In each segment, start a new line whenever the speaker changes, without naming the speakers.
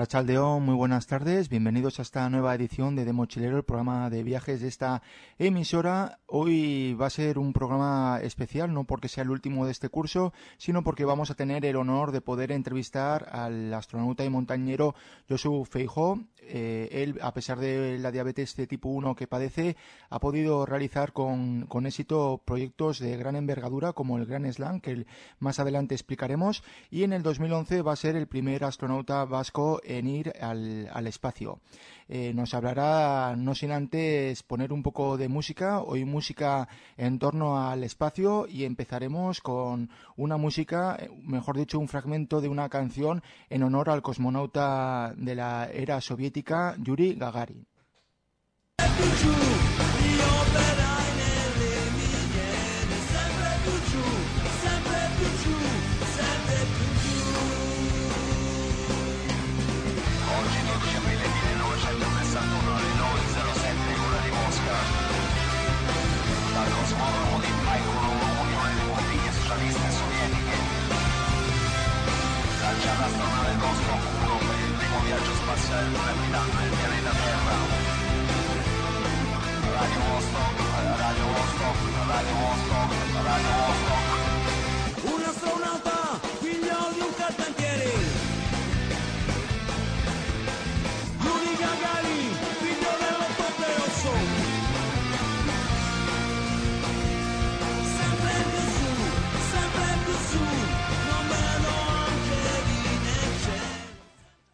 Arrachaldeón, muy buenas tardes. Bienvenidos a esta nueva edición de De Mochilero, el programa de viajes de esta emisora. Hoy va a ser un programa especial, no porque sea el último de este curso, sino porque vamos a tener el honor de poder entrevistar al astronauta y montañero Josu Feijó. Eh, él, a pesar de la diabetes de tipo 1 que padece, ha podido realizar con, con éxito proyectos de gran envergadura como el Gran Slam, que más adelante explicaremos, y en el 2011 va a ser el primer astronauta vasco en ir al, al espacio. Eh, nos hablará, no sin antes poner un poco de música, hoy música en torno al espacio y empezaremos con una música, mejor dicho, un fragmento de una canción en honor al cosmonauta de la era soviética, Yuri Gagarin.
internazionale Radio Radio Radio Radio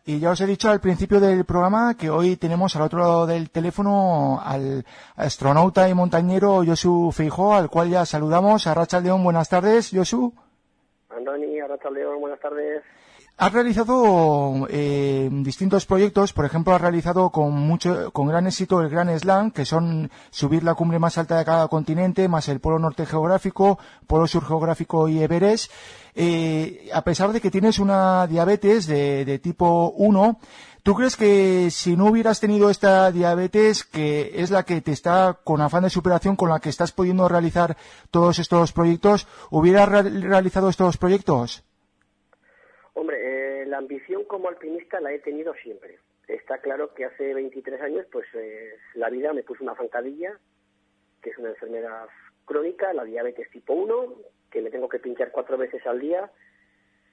Y ya os he dicho al principio del programa que hoy tenemos al otro lado del teléfono al astronauta y montañero Josu Feijó, al cual ya saludamos. A Racha León, buenas tardes, Josu.
Andoni, Arracha León, buenas tardes.
Has realizado eh, distintos proyectos, por ejemplo, has realizado con mucho, con gran éxito el Gran Slam, que son subir la cumbre más alta de cada continente, más el Polo Norte geográfico, Polo Sur geográfico y Everest. Eh, a pesar de que tienes una diabetes de, de tipo 1, ¿tú crees que si no hubieras tenido esta diabetes, que es la que te está con afán de superación, con la que estás pudiendo realizar todos estos proyectos, hubieras re- realizado estos proyectos?
La ambición como alpinista la he tenido siempre. Está claro que hace 23 años, pues eh, la vida me puso una zancadilla, que es una enfermedad crónica, la diabetes tipo 1, que me tengo que pinchar cuatro veces al día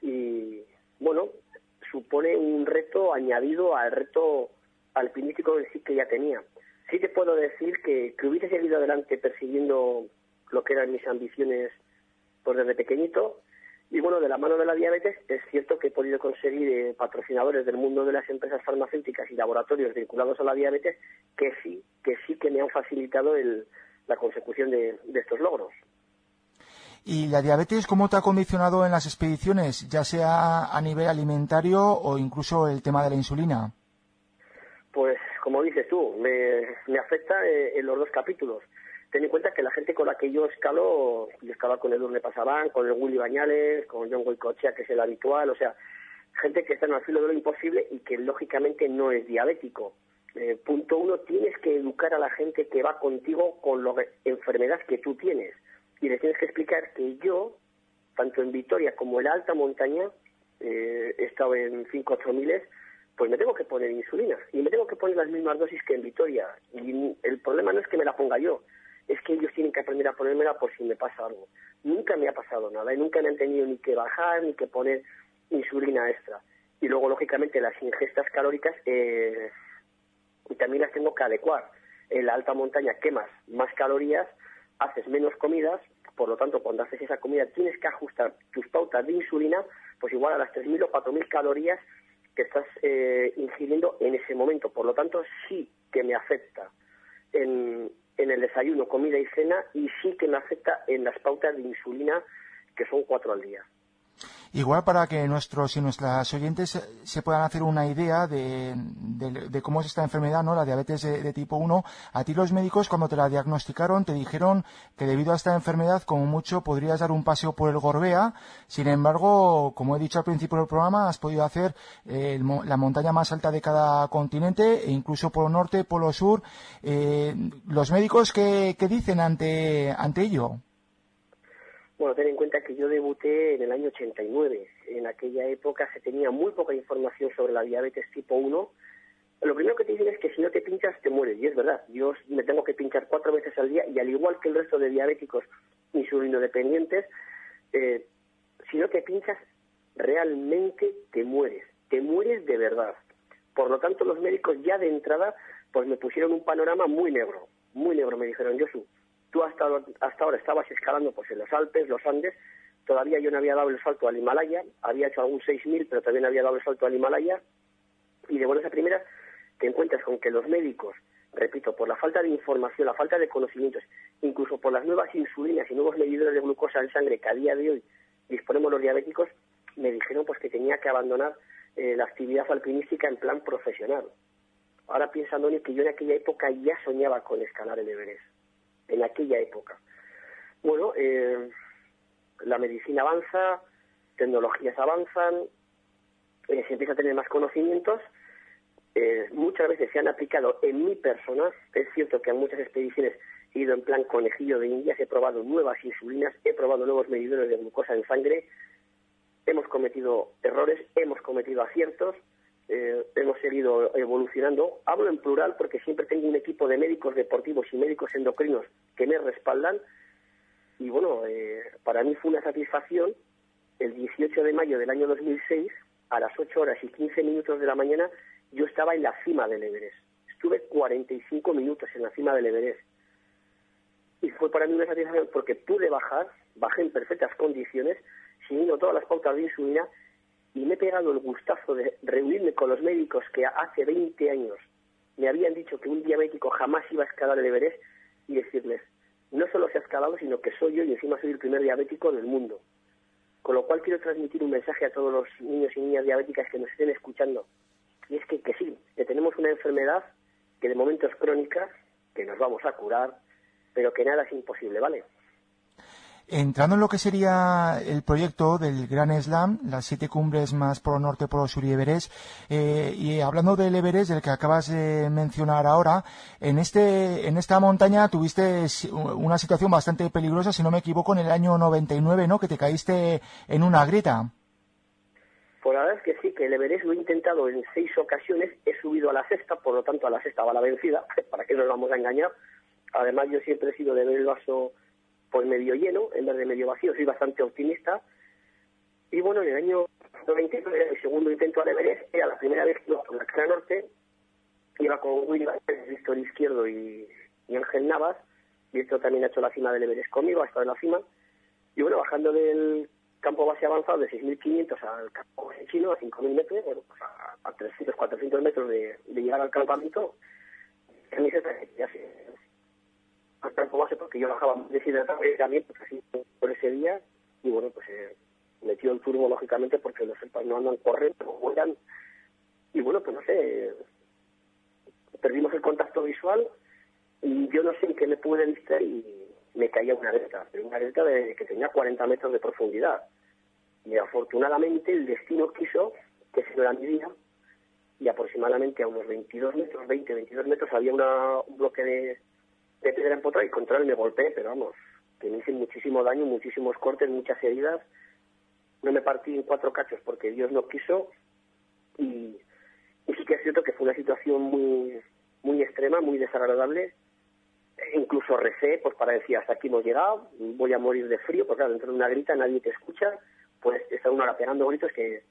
y, bueno, supone un reto añadido al reto alpinístico en sí que ya tenía. Sí te puedo decir que, que hubiese seguido adelante persiguiendo lo que eran mis ambiciones pues desde pequeñito, y bueno, de la mano de la diabetes es cierto que he podido conseguir eh, patrocinadores del mundo de las empresas farmacéuticas y laboratorios vinculados a la diabetes que sí, que sí que me han facilitado el, la consecución de, de estos logros.
¿Y la diabetes cómo te ha condicionado en las expediciones, ya sea a nivel alimentario o incluso el tema de la insulina?
Pues como dices tú, me, me afecta eh, en los dos capítulos. Ten en cuenta que la gente con la que yo escalo, yo escalaba con Edurne Pasaban, con el Willy Bañales, con John Goicochea, que es el habitual, o sea, gente que está en el filo de lo imposible y que lógicamente no es diabético. Eh, punto uno, tienes que educar a la gente que va contigo con la enfermedad que tú tienes. Y les tienes que explicar que yo, tanto en Vitoria como en la alta montaña, eh, he estado en 5 8 miles, pues me tengo que poner insulina. Y me tengo que poner las mismas dosis que en Vitoria. Y el problema no es que me la ponga yo, es que ellos tienen que aprender a ponérmela por si me pasa algo. Nunca me ha pasado nada y nunca me han tenido ni que bajar ni que poner insulina extra. Y luego, lógicamente, las ingestas calóricas eh, también las tengo que adecuar. En la alta montaña quemas más calorías, haces menos comidas, por lo tanto, cuando haces esa comida tienes que ajustar tus pautas de insulina, pues igual a las 3.000 o 4.000 calorías que estás eh, ingiriendo en ese momento. Por lo tanto, sí que me afecta en, en el desayuno, comida y cena y sí que me afecta en las pautas de insulina que son cuatro al día.
Igual para que nuestros y nuestras oyentes se puedan hacer una idea de, de- de cómo es esta enfermedad, ¿no? La diabetes de, tipo 1. A ti los médicos cuando te la diagnosticaron te dijeron que debido a esta enfermedad como mucho podrías dar un paseo por el Gorbea. Sin embargo, como he dicho al principio del programa, has podido hacer eh, la montaña más alta de cada continente e incluso Polo Norte, Polo Sur. Eh, los médicos qué, qué dicen ante, ante ello?
Bueno, ten en cuenta que yo debuté en el año 89. en aquella época se tenía muy poca información sobre la diabetes tipo 1. Lo primero que te dicen es que si no te pinchas te mueres, y es verdad. Yo me tengo que pinchar cuatro veces al día y al igual que el resto de diabéticos insulinodependientes, eh, si no te pinchas realmente te mueres, te mueres de verdad. Por lo tanto, los médicos ya de entrada pues me pusieron un panorama muy negro, muy negro. Me dijeron, Josu, tú hasta, hasta ahora estabas escalando pues en los Alpes, los Andes, todavía yo no había dado el salto al Himalaya, había hecho algún 6.000, pero también había dado el salto al Himalaya, y de buenas a primeras te encuentras con que los médicos, repito, por la falta de información, la falta de conocimientos, incluso por las nuevas insulinas y nuevos medidores de glucosa en sangre que a día de hoy disponemos los diabéticos, me dijeron pues que tenía que abandonar eh, la actividad alpinística en plan profesional. Ahora piensa, en que yo en aquella época ya soñaba con escalar el Everest. En aquella época. Bueno, eh, la medicina avanza, tecnologías avanzan, eh, se empieza a tener más conocimientos. Eh, muchas veces se han aplicado en mi persona. Es cierto que en muchas expediciones he ido en plan conejillo de indias, he probado nuevas insulinas, he probado nuevos medidores de glucosa en sangre. Hemos cometido errores, hemos cometido aciertos, eh, hemos seguido evolucionando. Hablo en plural porque siempre tengo un equipo de médicos deportivos y médicos endocrinos que me respaldan. Y bueno, eh, para mí fue una satisfacción el 18 de mayo del año 2006, a las 8 horas y 15 minutos de la mañana, yo estaba en la cima del Everest. Estuve 45 minutos en la cima del Everest. Y fue para mí una satisfacción porque pude bajar, bajé en perfectas condiciones, siguiendo todas las pautas de insulina y me he pegado el gustazo de reunirme con los médicos que hace 20 años me habían dicho que un diabético jamás iba a escalar el Everest y decirles, no solo se ha escalado, sino que soy yo y encima soy el primer diabético del mundo. Con lo cual quiero transmitir un mensaje a todos los niños y niñas diabéticas que nos estén escuchando. Y es que, que sí, que tenemos una enfermedad que de momento es crónica, que nos vamos a curar, pero que nada es imposible, ¿vale?
Entrando en lo que sería el proyecto del Gran Slam, las siete cumbres más por norte, por sur y Everest, eh, y hablando del Everest, del que acabas de mencionar ahora, en este, en esta montaña tuviste una situación bastante peligrosa, si no me equivoco, en el año 99, ¿no? Que te caíste en una grieta.
Pues la verdad es que sí, que el Everest lo he intentado en seis ocasiones, he subido a la sexta, por lo tanto a la sexta va la vencida, para que no nos vamos a engañar. Además yo siempre he sido de ver el vaso pues medio lleno en vez de medio vacío, soy bastante optimista. Y bueno, en el año 99, el segundo intento al Everest, era la primera vez que iba por la cara norte, iba con Willy Víctor Izquierdo y, Ángel Navas, y esto también ha hecho la cima del Everest conmigo, ha estado en la cima. Y bueno, bajando del campo base avanzado de 6.500 al campo chino, a 5.000 metros, bueno, pues a, 300, 400 metros de, llegar al campamento, ya se base porque yo bajaba deshidratado también así por ese día y bueno pues eh, metió el turbo lógicamente porque los elpas no andan corriendo vuelan y bueno pues no sé perdimos el contacto visual y yo no sé en qué me pude distraer y me caía una grieta, pero una grieta de, que tenía 40 metros de profundidad. Y afortunadamente el destino quiso que se lo la mi vida y aproximadamente a unos 22 metros, 20, 22 metros había una, un bloque de, de piedra empotrada y contra él me golpeé, pero vamos, que me hice muchísimo daño, muchísimos cortes, muchas heridas. No me partí en cuatro cachos porque Dios no quiso y, sí que es cierto que fue una situación muy, muy extrema, muy desagradable. E incluso recé pues para decir hasta aquí hemos llegado, voy a morir de frío, porque claro, dentro de una grita nadie te escucha, pues estar una hora pegando gritos que,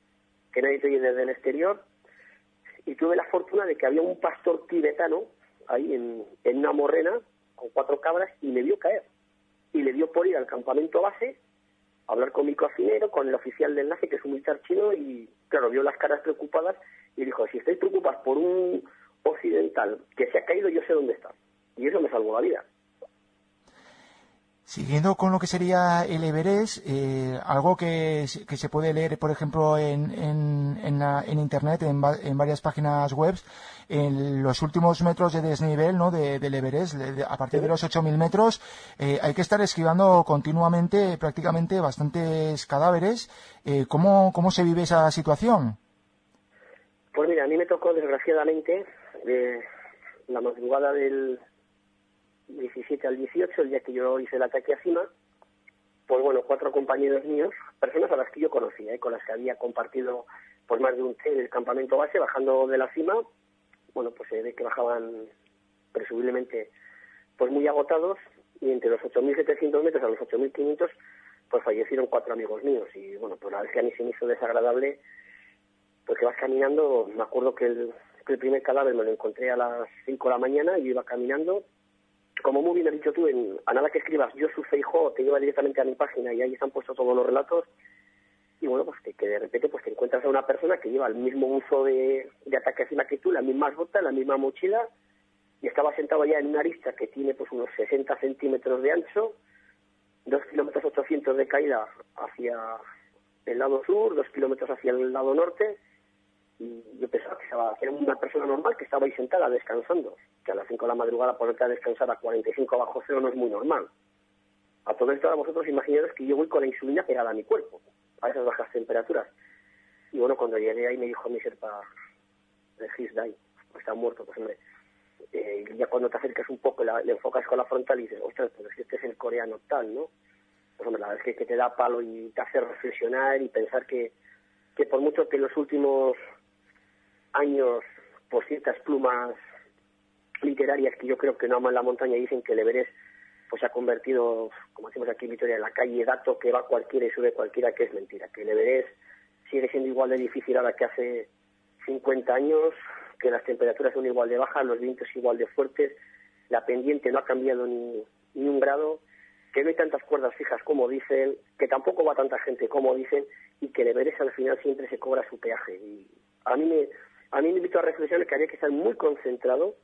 que nadie te oye desde el exterior. Y tuve la fortuna de que había un pastor tibetano ahí en, en una morrena con cuatro cabras y le vio caer. Y le dio por ir al campamento base, a hablar con mi cocinero, con el oficial de enlace, que es un militar chino, y claro, vio las caras preocupadas y dijo, si estáis preocupados por un occidental que se ha caído, yo sé dónde está. Y eso me salvó la vida.
Siguiendo con lo que sería el Everest, eh, algo que, que, se puede leer, por ejemplo, en, en, en, Internet, en, en, varias páginas web, en los últimos metros de desnivel ¿no? de, del Everest, a partir de los 8.000 metros, eh, hay que estar esquivando continuamente prácticamente bastantes cadáveres. Eh, ¿cómo, ¿Cómo se vive esa situación?
Pues mira, a mí me tocó desgraciadamente la madrugada del 17 al 18, el día que yo hice el ataque a cima, pues bueno, cuatro compañeros míos, personas a las que yo conocía, y con las que había compartido pues más de un té en el campamento base, bajando de la cima, bueno, pues se ve que bajaban presumiblemente pues muy agotados y entre los 8.700 metros a los 8.500 pues fallecieron cuatro amigos míos y bueno, pues la vez que a mí se me hizo desagradable, pues que vas caminando, me acuerdo que el, que el primer cadáver me lo encontré a las 5 de la mañana y yo iba caminando como muy bien has dicho tú, en, a nada que escribas yo su Feijó te lleva directamente a mi página y ahí están puestos todos los relatos. Y bueno, pues que, de repente pues te encuentras a una persona que lleva el mismo uso de, de ataque encima que tú, las mismas botas, la misma mochila y estaba sentado ya en una arista que tiene pues unos 60 centímetros de ancho, dos kilómetros 800 de caída hacia el lado sur, dos kilómetros hacia el lado norte yo pensaba que, estaba, era una persona normal que estaba ahí sentada descansando, que a las 5 de la madrugada ponerte a descansar a 45 bajo cero no es muy normal. A todo esto ahora vosotros imaginaros que yo voy con la insulina pegada a mi cuerpo, a esas bajas temperaturas. Y bueno, cuando llegué ahí me dijo mi serpa, he's died, está muerto, pues hombre. Eh, ya cuando te acercas un poco, la, le enfocas con la frontal y dices, ostras, pues este es el coreano tal, ¿no? Pues hombre, la verdad es que, que te da palo y te hace reflexionar y pensar que, que por mucho que los últimos años, por ciertas plumas literarias que yo creo que no aman la montaña dicen que el Everest pues se ha convertido, como decimos aquí en Vitoria, en la calle dato que va cualquiera y sube cualquiera, que es mentira, que el sigue siendo igual de difícil ahora que hace 50 años, que las temperaturas son igual de bajas, los vientos igual de fuertes, la pendiente no ha cambiado ni, ni un grado, que no hay tantas cuerdas fijas como dicen, que tampoco va tanta gente como dicen, y que el Everest al final siempre se cobra su peaje. Y a mí me, a mí me invito a reflexionar que había que estar muy concentrado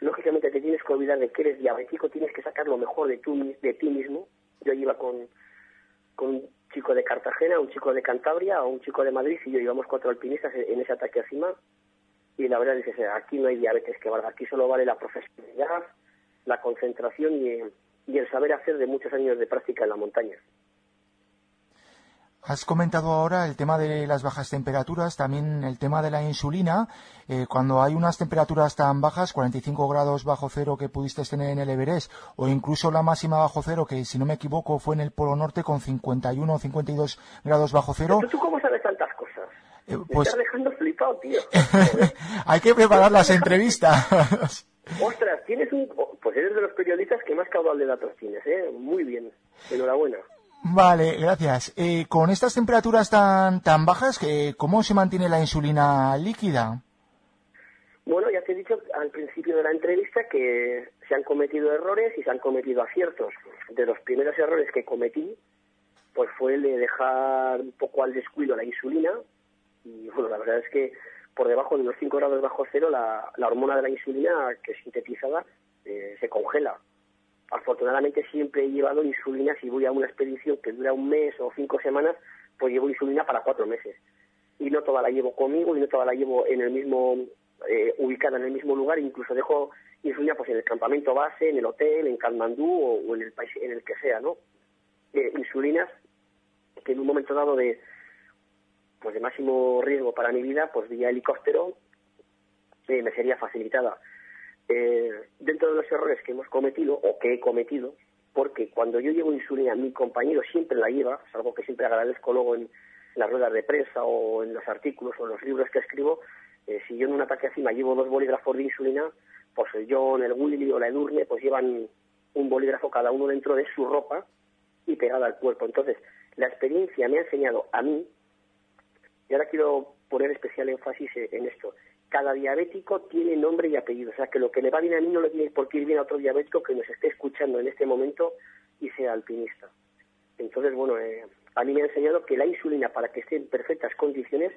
lógicamente te tienes que olvidar de que eres diabético, tienes que sacar lo mejor de, tu, de ti mismo. Yo iba con, con un chico de Cartagena, un chico de Cantabria o un chico de Madrid y yo íbamos cuatro alpinistas en ese ataque encima y la verdad es que aquí no hay diabetes que valga, aquí solo vale la profesionalidad, la concentración y, y el saber hacer de muchos años de práctica en la montaña.
Has comentado ahora el tema de las bajas temperaturas, también el tema de la insulina. Eh, cuando hay unas temperaturas tan bajas, 45 grados bajo cero que pudiste tener en el Everest, o incluso la máxima bajo cero, que si no me equivoco fue en el Polo Norte con 51 o 52 grados bajo cero.
¿Tú cómo sabes tantas cosas?
Eh, pues...
estás dejando flipado, tío.
hay que preparar las entrevistas.
Ostras, tienes un... Pues eres de los periodistas que más caudal de datos tienes, ¿eh? Muy bien. Enhorabuena.
Vale, gracias. Eh, con estas temperaturas tan, tan bajas, eh, ¿cómo se mantiene la insulina líquida?
Bueno, ya te he dicho al principio de la entrevista que se han cometido errores y se han cometido aciertos. De los primeros errores que cometí, pues fue el de dejar un poco al descuido la insulina. Y bueno, la verdad es que por debajo de los 5 grados bajo cero, la, hormona de la insulina, que es sintetizada, eh, se congela afortunadamente siempre he llevado insulina si voy a una expedición que dura un mes o cinco semanas, pues llevo insulina para cuatro meses. Y no toda la llevo conmigo y no toda la llevo en el mismo, eh, ubicada en el mismo lugar, incluso dejo insulina pues en el campamento base, en el hotel, en Kalmandú o, en el país en el que sea, ¿no? Eh, insulinas que en un momento dado de pues de máximo riesgo para mi vida, pues vía helicóptero eh, me sería facilitada eh, dentro de los errores que hemos cometido o que he cometido, porque cuando yo llevo insulina, mi compañero siempre la lleva, es algo que siempre agradezco luego en, las ruedas de prensa o en los artículos o en los libros que escribo, eh, si yo en un ataque encima llevo dos bolígrafos de insulina, pues el John, el Willy o la Edurne, pues llevan un bolígrafo cada uno dentro de su ropa y pegada al cuerpo. Entonces, la experiencia me ha enseñado a mí, y ahora quiero poner especial énfasis en esto, cada diabético tiene nombre y apellido. O sea, que lo que le va bien a mí no le tiene por qué ir bien a otro diabético que nos esté escuchando en este momento y sea alpinista. Entonces, bueno, eh, a mí me ha enseñado que la insulina, para que esté en perfectas condiciones,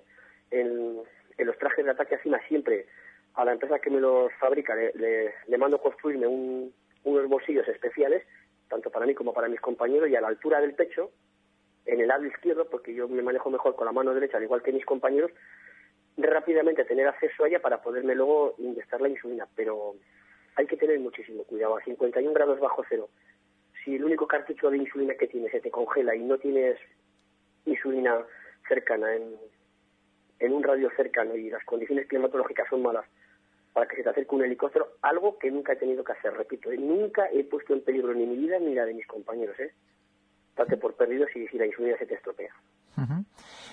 en, los trajes de ataque encima siempre a la empresa que me los fabrica le, le, mando construirme unos bolsillos especiales, tanto para mí como para mis compañeros, y a la altura del pecho, en el lado izquierdo, porque yo me manejo mejor con la mano derecha, al igual que mis compañeros, rápidamente tener acceso a ella para poderme luego inyectar la insulina, pero hay que tener muchísimo cuidado. A 51 grados bajo cero, si el único cartucho de insulina que tienes se te congela y no tienes insulina cercana, en, en un radio cercano y las condiciones climatológicas son malas para que se te acerque un helicóptero, algo que nunca he tenido que hacer, repito, ¿eh? nunca he puesto en peligro ni mi vida ni la de mis compañeros, ¿eh? date por perdido si, si la insulina se te estropea.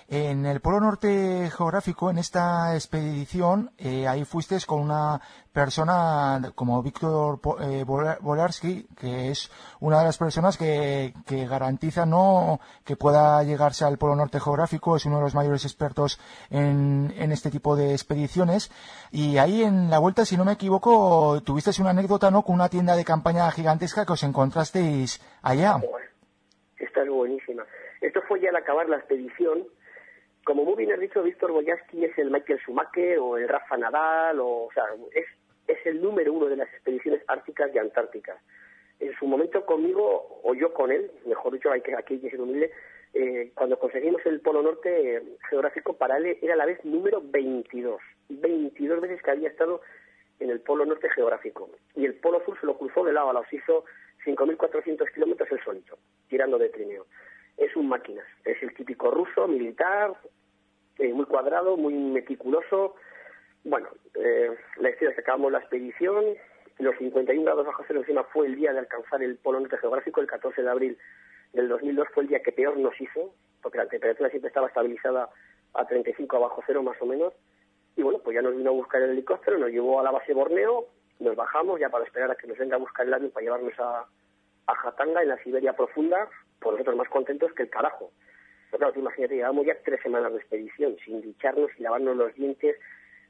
En el Polo Norte geográfico, en esta expedición, eh, ahí fuiste con una persona como Víctor eh, Bolarski, que es una de las personas que, garantiza no que pueda llegarse al Polo Norte geográfico, es uno de los mayores expertos en, este tipo de expediciones. Y ahí en la vuelta, si no me equivoco, tuviste una anécdota ¿no? con una tienda de campaña gigantesca que os encontrasteis allá.
Esta es buenísima. Esto fue ya al acabar la expedición como muy bien has dicho, Víctor Boyaski es el Michael Schumacher o el Rafa Nadal, o, o sea, es, es el número uno de las expediciones árticas y antárticas. En su momento conmigo, o yo con él, mejor dicho, hay que, aquí hay que ser humilde, eh, cuando conseguimos el Polo Norte eh, geográfico, para él era la vez número 22. 22 veces que había estado en el Polo Norte geográfico. Y el Polo Sur se lo cruzó de lado a lado, se hizo 5.400 kilómetros el solito, tirando de trineo es un máquinas. Es el típico ruso, militar, eh, muy cuadrado, muy meticuloso. Bueno, eh, la historia acabamos la expedición, los 51 grados bajo cero encima fue el día de alcanzar el polo norte geográfico, el 14 de abril del 2002 fue el día que peor nos hizo, porque la temperatura siempre estaba estabilizada a 35 bajo cero más o menos. Y bueno, pues ya nos vino a buscar el helicóptero, nos llevó a la base Borneo, nos bajamos ya para esperar a que nos venga a buscar el avión para llevarnos a, a Jatanga, en la Siberia profunda, por nosotros más contentos que el carajo. Pero claro, tú imagínate, llevábamos ya tres semanas de expedición, sin ducharnos y lavarnos los dientes,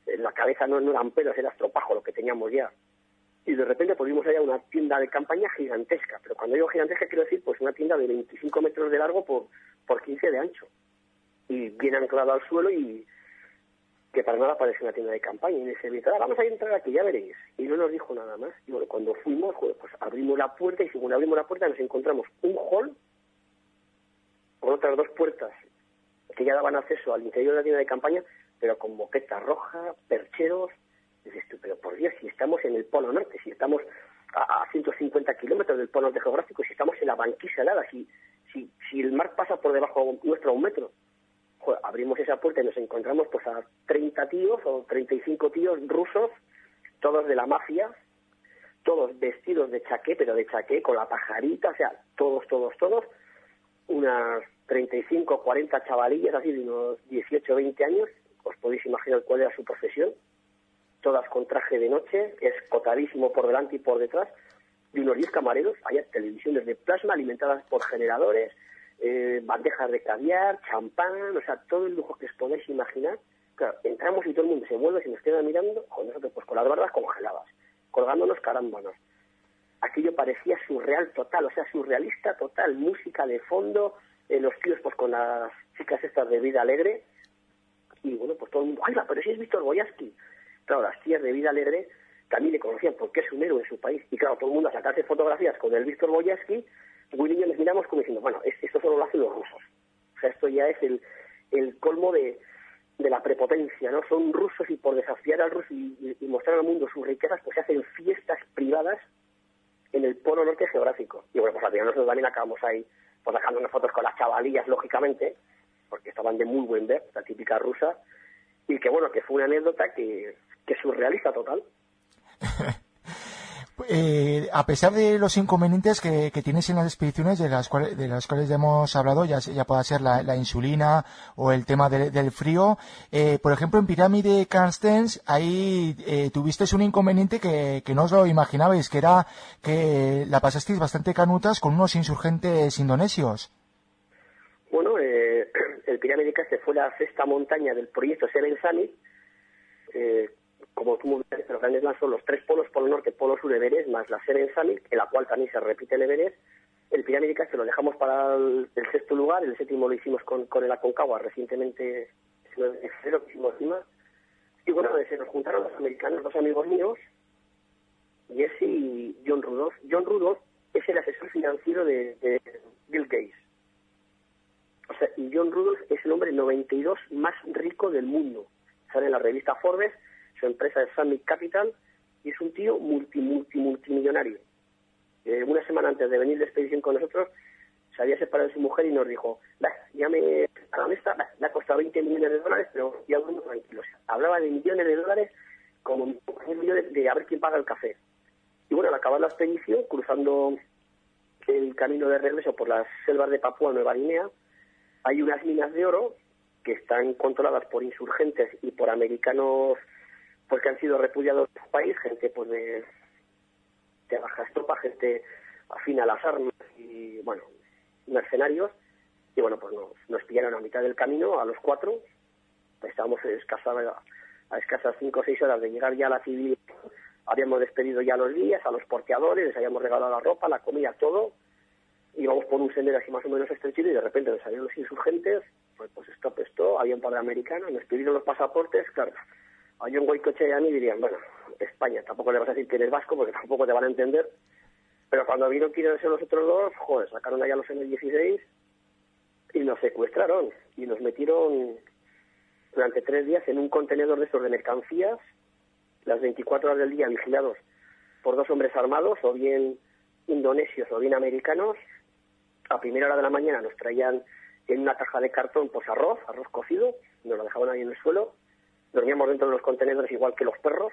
eh, la cabeza no, eran pelos, era estropajo lo que teníamos ya. Y de repente pudimos allá una tienda de campaña gigantesca, pero cuando digo gigantesca quiero decir pues una tienda de 25 metros de largo por, por 15 de ancho. Y bien anclado al suelo y, que para nada parece una tienda de campaña. Y dice, vamos a entrar aquí, ya veréis. Y no nos dijo nada más. Y bueno, cuando fuimos, pues abrimos la puerta y según abrimos la puerta nos encontramos un hall con otras dos puertas que ya daban acceso al interior de la tienda de campaña, pero con boqueta roja, percheros. dices tú, pero por Dios, si estamos en el Polo Norte, si estamos a, 150 kilómetros del Polo Norte geográfico, si estamos en la banquisa helada, si, si, si el mar pasa por debajo nuestro a un metro, abrimos esa puerta y nos encontramos pues a 30 tíos o 35 tíos rusos, todos de la mafia, todos vestidos de chaqué, pero de chaqué con la pajarita, o sea, todos, todos, todos, unas 35, 40 chavalillas así de unos 18, 20 años, os podéis imaginar cuál era su profesión, todas con traje de noche, escotadísimo por delante y por detrás, de unos 10 camareros, había televisiones de plasma alimentadas por generadores, eh, bandejas de caviar, champán, o sea, todo el lujo que os podéis imaginar. Claro, entramos y todo el mundo se vuelve, se nos queda mirando, con nosotros pues con las barbas congeladas, colgándonos carámbanos. Aquello parecía surreal total, o sea, surrealista total, música de fondo, eh, los tíos pues con las chicas estas de vida alegre, y bueno, pues todo el mundo, ¡ay, pero si es Víctor Boyaski! Claro, las tías de vida alegre también le conocían porque es un héroe en su país, y claro, todo el mundo a sacarse fotografías con el Víctor Boyaski, Willy y yo les miramos como diciendo, bueno, esto solo lo hacen los rusos. O sea, esto ya es el, el colmo de, de la prepotencia, ¿no? Son rusos y por desafiar al ruso y, mostrar al mundo sus riquezas, pues se hacen fiestas privadas en el polo norte geográfico. Y bueno, pues al final nosotros también acabamos ahí, pues sacando unas fotos con las chavalillas, lógicamente, porque estaban de muy buen ver, la típica rusa, y que bueno, que fue una anécdota que, que surrealista total.
Eh, a pesar de los inconvenientes que, tienes en las expediciones, de las cuales, de las cuales ya hemos hablado, ya, pueda ser la, insulina o el tema del frío, eh, por ejemplo, en Pirámide Carstens, ahí eh, tuvisteis un inconveniente que, no os lo imaginabais, que era que la pasasteis bastante canutas con unos insurgentes indonesios.
Bueno, eh, el Pirámide Carstens fue la sexta montaña del proyecto Seven Summit, como tú muy bien los grandes son los tres polos, polo norte, polo sur, Everest, más la Seven Summit, en la cual también se repite el Everest. El Pirámidica se lo dejamos para el, sexto lugar, el séptimo lo hicimos con, con el Aconcagua recientemente, en febrero que hicimos encima. Y bueno, se nos juntaron los americanos, dos amigos míos, Jesse y John Rudolph. John Rudolph es el asesor financiero de, de Bill Gates. O sea, y John Rudolph es el hombre 92 más rico del mundo. Sale en la revista Forbes su empresa es Summit Capital, y es un tío multi, multi, multimillonario. Eh, una semana antes de venir de expedición con nosotros, se había separado de su mujer y nos dijo, ya me, a la mesa, le ha costado 20 millones de dólares, pero ya muy tranquilo. hablaba de millones de dólares como un millón de, a ver quién paga el café. Y bueno, al acabar la expedición, cruzando el camino de regreso por las selvas de Papúa Nueva Guinea, hay unas minas de oro que están controladas por insurgentes y por americanos pues que han sido repudiados del país, gente pues de, baja estopa, gente afín a las armas y bueno, mercenarios, y bueno, pues nos, nos pillaron a mitad del camino, a los cuatro, estábamos a, a escasas cinco o seis horas de llegar ya a la civil, habíamos despedido ya a los guías, a los porteadores, les habíamos regalado la ropa, la comida, todo, íbamos por un sendero así más o menos estrechito y de repente nos salieron los insurgentes, pues, pues stop esto, había un par de americanos, nos pidieron los pasaportes, claro, a John Goicoche y a mí dirían, bueno, España, tampoco le vas a decir que eres vasco porque tampoco te van a entender, pero cuando vino quieren ser los otros dos, joder, sacaron allá los M16 y nos secuestraron y nos metieron durante tres días en un contenedor de estos de mercancías, las 24 horas del día vigilados por dos hombres armados, o bien indonesios o bien americanos. A primera hora de la mañana nos traían en una caja de cartón pues arroz, arroz cocido, nos lo dejaban ahí en el suelo. Dormíamos dentro de los contenedores igual que los perros.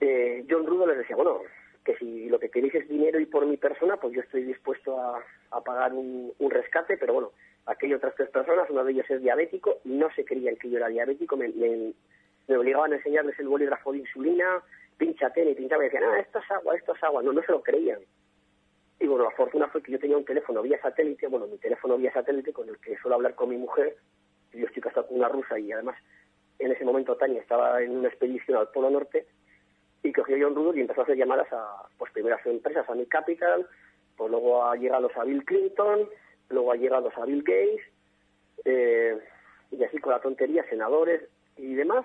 Eh, John Rudo les decía, bueno, que si lo que queréis es dinero y por mi persona, pues yo estoy dispuesto a, pagar un, rescate, pero bueno, aquí hay otras tres personas, uno de ellos es diabético, no se creían que yo era diabético, me, me, obligaban a enseñarles el bolígrafo de insulina, pinchate y pinchaba y decían, ah, esto es agua, esto es agua, no, no se lo creían. Y bueno, la fortuna fue que yo tenía un teléfono vía satélite, bueno, mi teléfono vía satélite con el que suelo hablar con mi mujer, yo estoy casado con una rusa y además en ese momento Tania estaba en una expedición al Polo Norte y cogió John Rudolph y empezó a hacer llamadas a, pues primero a empresas, a Mi Capital, pues luego ha llegado a Bill Clinton, luego ha llegado a Bill Gates, eh, y así con la tontería, senadores y demás.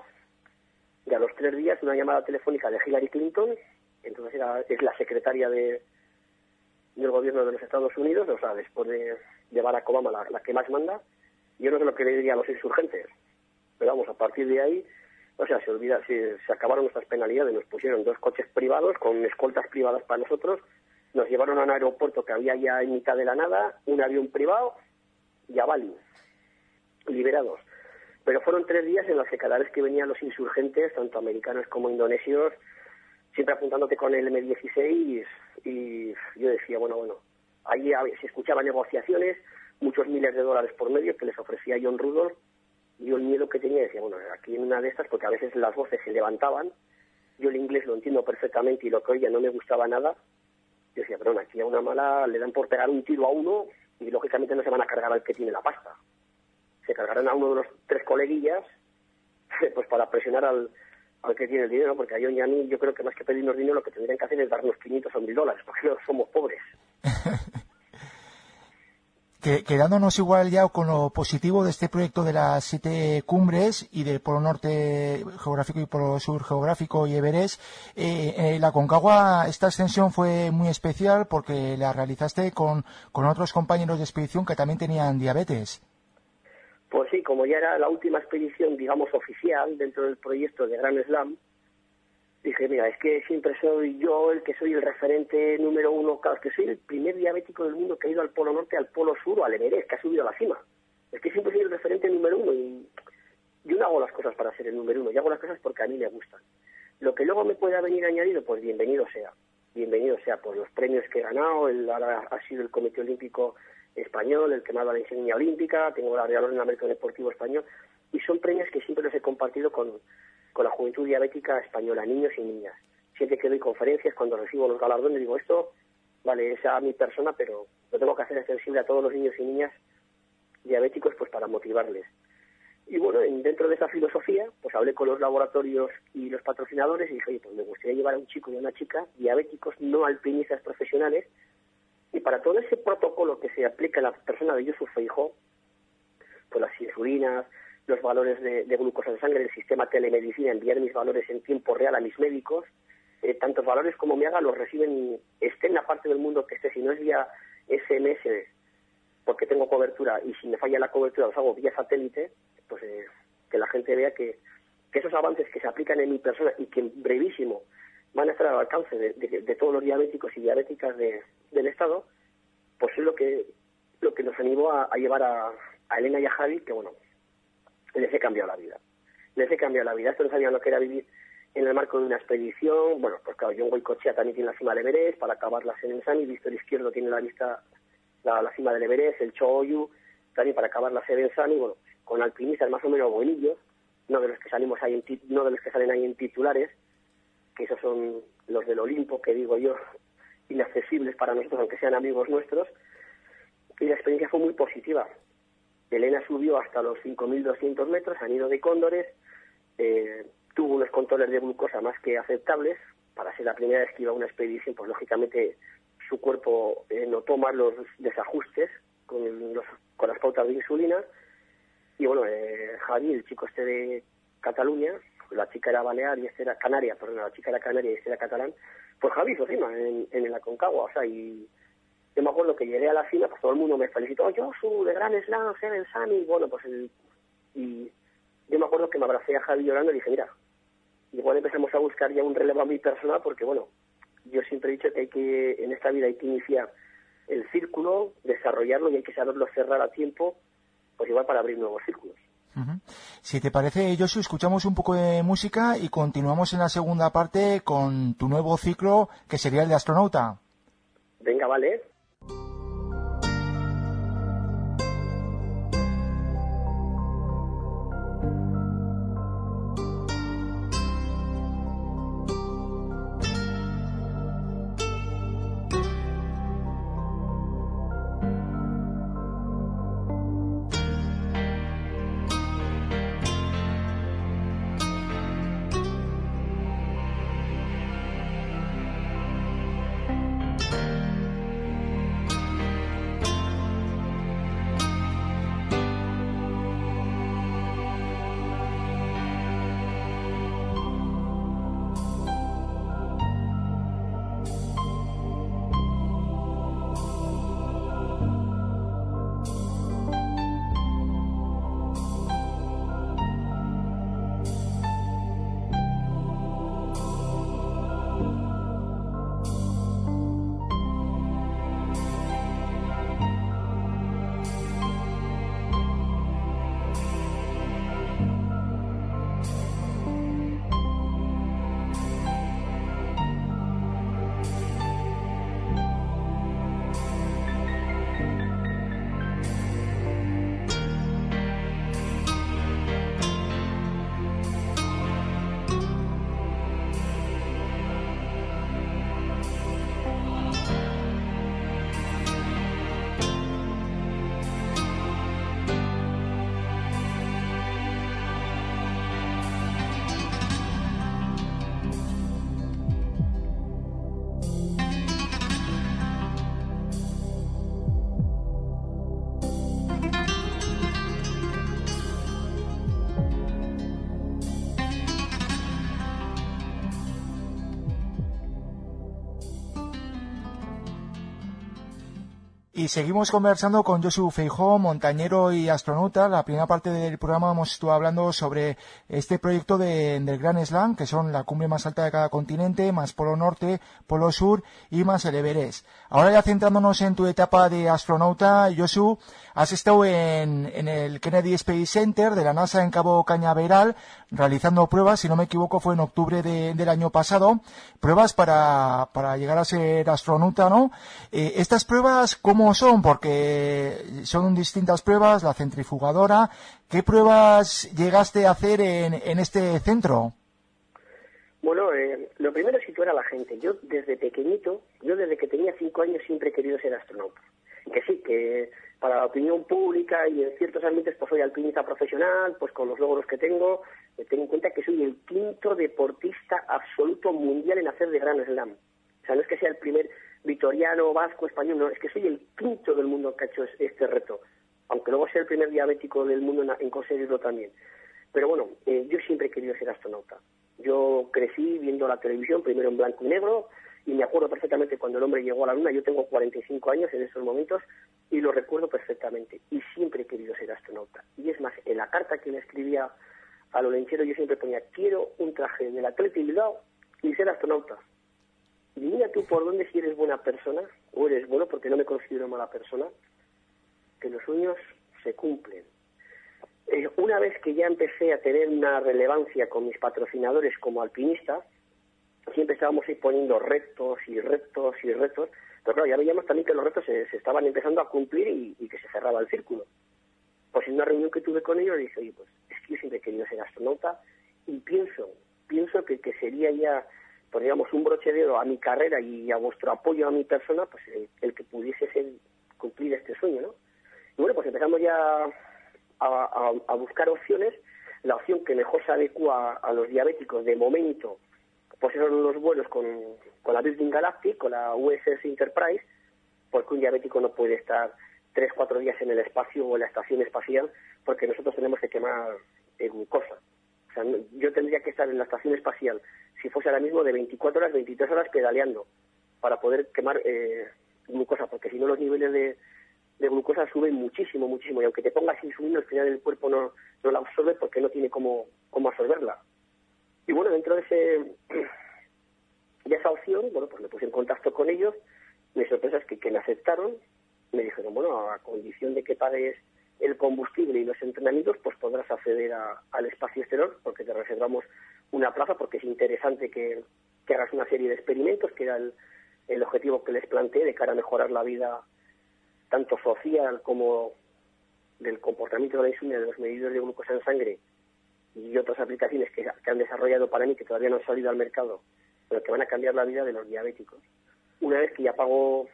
Y a los tres días una llamada telefónica de Hillary Clinton, entonces era, es la secretaria de, del gobierno de los Estados Unidos, o sea, después de, de Barack Obama, la, la que más manda. Yo no sé lo que le diría a los insurgentes, pero vamos, a partir de ahí o sea, se olvida, se, acabaron nuestras penalidades, nos pusieron dos coches privados con escoltas privadas para nosotros, nos llevaron a un aeropuerto que había ya en mitad de la nada, un avión privado y a Bali, liberados. Pero fueron tres días en los que cada vez que venían los insurgentes, tanto americanos como indonesios, siempre apuntándote con el M16 y yo decía, bueno, bueno, ahí se escuchaban negociaciones, muchos miles de dólares por medio que les ofrecía John Rudolph yo el miedo que tenía decía, bueno, aquí en una de estas, porque a veces las voces se levantaban, yo el inglés lo entiendo perfectamente y lo que oía no me gustaba nada, yo decía, pero aquí a una mala le dan por pegar un tiro a uno y lógicamente no se van a cargar al que tiene la pasta. Se cargarán a uno de los tres coleguillas pues para presionar al, al que tiene el dinero, porque a yo y a mí yo creo que más que pedirnos dinero lo que tendrían que hacer es darnos 500 o 1000 dólares, porque no somos pobres.
quedándonos igual ya con lo positivo de este proyecto de las siete cumbres y del Polo Norte geográfico y Polo Sur geográfico y Everest, eh, eh, la Concagua, esta extensión fue muy especial porque la realizaste con, con otros compañeros de expedición que también tenían diabetes.
Pues sí, como ya era la última expedición, digamos, oficial dentro del proyecto de Gran Slam, dije, mira, es que siempre soy yo el que soy el referente número uno, claro, es que soy el primer diabético del mundo que ha ido al Polo Norte, al Polo Sur o al Everest, que ha subido a la cima. Es que siempre soy el referente número uno y yo no hago las cosas para ser el número uno, yo hago las cosas porque a mí me gustan. Lo que luego me pueda venir añadido, pues bienvenido sea. Bienvenido sea por los premios que he ganado, el, ahora ha sido el Comité Olímpico Español, el que me ha dado la insignia olímpica, tengo la Real Orden América Deportivo Español, y son premios que siempre los he compartido con, con la juventud diabética española, niños y niñas. Siempre que doy conferencias, cuando recibo los galardones, digo, esto, vale, es a mi persona, pero lo tengo que hacer extensible a todos los niños y niñas diabéticos, pues para motivarles. Y bueno, dentro de esa filosofía, pues hablé con los laboratorios y los patrocinadores y dije, oye, pues me gustaría llevar a un chico y a una chica diabéticos no alpinistas profesionales y para todo ese protocolo que se aplica a la persona de Yusuf Feijó, pues las insulinas, los valores de, glucosa en sangre, el sistema telemedicina, enviar mis valores en tiempo real a mis médicos. Eh, tantos valores como me haga los reciben, esté en la parte del mundo que esté, si no es vía SMS, porque tengo cobertura, y si me falla la cobertura los hago vía satélite, pues eh, que la gente vea que, esos avances que se aplican en mi persona y que en brevísimo van a estar al alcance de, todos los diabéticos y diabéticas del Estado, pues es lo que lo que nos animó a, llevar a, a Elena y a Javi, que bueno, les he cambiado la vida. Les he cambiado la vida. Estos no sabían lo que era vivir en el marco de una expedición, bueno, pues claro, John Goycochea también tiene la cima del Everest para acabar la Seven y Víctor Izquierdo tiene la vista, la, cima del Everest, el Choyu, también para acabar la Seven y bueno, con alpinistas más o menos buenillos, no de los que salimos ahí en, no de los que salen ahí en titulares, que esos son los del Olimpo, que digo yo, inaccesibles para nosotros, aunque sean amigos nuestros, y la experiencia fue muy positiva. Elena subió hasta los 5.200 metros, han ido de cóndores, eh, tuvo unos controles de glucosa más que aceptables. Para ser la primera vez que iba a una expedición, pues lógicamente su cuerpo eh, notó más los desajustes con, los, con las pautas de insulina. Y bueno, eh, Javi, el chico este de Cataluña, la chica era balear y este era canaria, perdón, la chica era canaria y este era catalán, pues Javi hizo en, en la Concagua, o sea, y yo me acuerdo que llegué a la cima, pues todo el mundo me felicitó, yo su de Gran Slam, Seven Sunny, bueno, pues el, y yo me acuerdo que me abracé a Javi llorando y dije, mira, igual empezamos a buscar ya un relevo a mi personal porque, bueno, yo siempre he dicho que hay que, en esta vida hay que iniciar el círculo, desarrollarlo y hay que saberlo cerrar a tiempo, pues igual para abrir nuevos círculos.
Si te parece, Josu, escuchamos un poco de música y continuamos en la segunda parte con tu nuevo ciclo, que sería el de astronauta.
Venga, vale.
Y seguimos conversando con Josu Feijó, montañero y astronauta. La primera parte del programa hemos estado hablando sobre este proyecto de, del Gran Slam, que son la cumbre más alta de cada continente, más Polo Norte, Polo Sur y más el Everest. Ahora ya centrándonos en tu etapa de astronauta, Josu, has estado en, en el Kennedy Space Center de la NASA en Cabo Cañaveral, realizando pruebas, si no me equivoco fue en octubre del año pasado, pruebas para, para llegar a ser astronauta, ¿no? Eh, estas pruebas, ¿cómo son? Porque son distintas pruebas, la centrifugadora. ¿Qué pruebas llegaste a hacer en, en este centro?
Bueno, eh, lo primero es situar a la gente. Yo desde pequeñito, yo desde que tenía cinco años siempre he querido ser astronauta. Que sí, que para la opinión pública y en ciertos ambientes pues soy alpinista profesional, pues con los logros que tengo, me tengo en cuenta que soy el quinto deportista absoluto mundial en hacer de Gran Slam. O sea, no es que sea el primer, vitoriano, vasco, español, no, es que soy el quinto del mundo que ha hecho este reto, aunque luego sea el primer diabético del mundo en, conseguirlo también. Pero bueno, eh, yo siempre he querido ser astronauta. Yo crecí viendo la televisión, primero en blanco y negro, y me acuerdo perfectamente cuando el hombre llegó a la Luna, yo tengo 45 años en esos momentos, y lo recuerdo perfectamente, y siempre he querido ser astronauta. Y es más, en la carta que le escribía a lo yo siempre ponía, quiero un traje del atleta y ser astronauta mira tú por dónde si eres buena persona, o eres bueno porque no me considero mala persona, que los sueños se cumplen. Eh, una vez que ya empecé a tener una relevancia con mis patrocinadores como alpinista, siempre estábamos ahí poniendo retos y retos y retos, pero claro, ya veíamos también que los retos se, estaban empezando a cumplir y, que se cerraba el círculo. Pues en una reunión que tuve con ellos dije, oye, pues es que yo siempre he querido ser astronauta y pienso, pienso que, que sería ya, pues un broche de oro a mi carrera y a vuestro apoyo a mi persona, pues el, que pudiese ser cumplir este sueño, ¿no? Y bueno, pues empezamos ya a, buscar opciones. La opción que mejor se adecua a los diabéticos de momento, pues eran los vuelos con, con la Virgin Galactic, con la USS Enterprise, porque un diabético no puede estar tres, cuatro días en el espacio o en la estación espacial, porque nosotros tenemos que quemar eh, glucosa. O sea, yo tendría que estar en la estación espacial, si fuese ahora mismo, de 24 horas, 23 horas pedaleando, para poder quemar eh, glucosa, porque si no los niveles de, glucosa sube muchísimo, muchísimo. Y aunque te pongas insulina, al final el cuerpo no, no la absorbe porque no tiene cómo, cómo absorberla. Y bueno, dentro de, ese, de esa opción, bueno, pues me puse en contacto con ellos. Mi sorpresa es que, que me aceptaron. Me dijeron, bueno, a condición de que pagues el combustible y los entrenamientos, pues podrás acceder al espacio exterior porque te reservamos una plaza porque es interesante que, que hagas una serie de experimentos, que era el, el objetivo que les planteé de cara a mejorar la vida tanto social como del comportamiento de la insulina, de los medidores de glucosa en sangre y otras aplicaciones que, han desarrollado para mí que todavía no han salido al mercado, pero que van a cambiar la vida de los diabéticos. Una vez que ya pago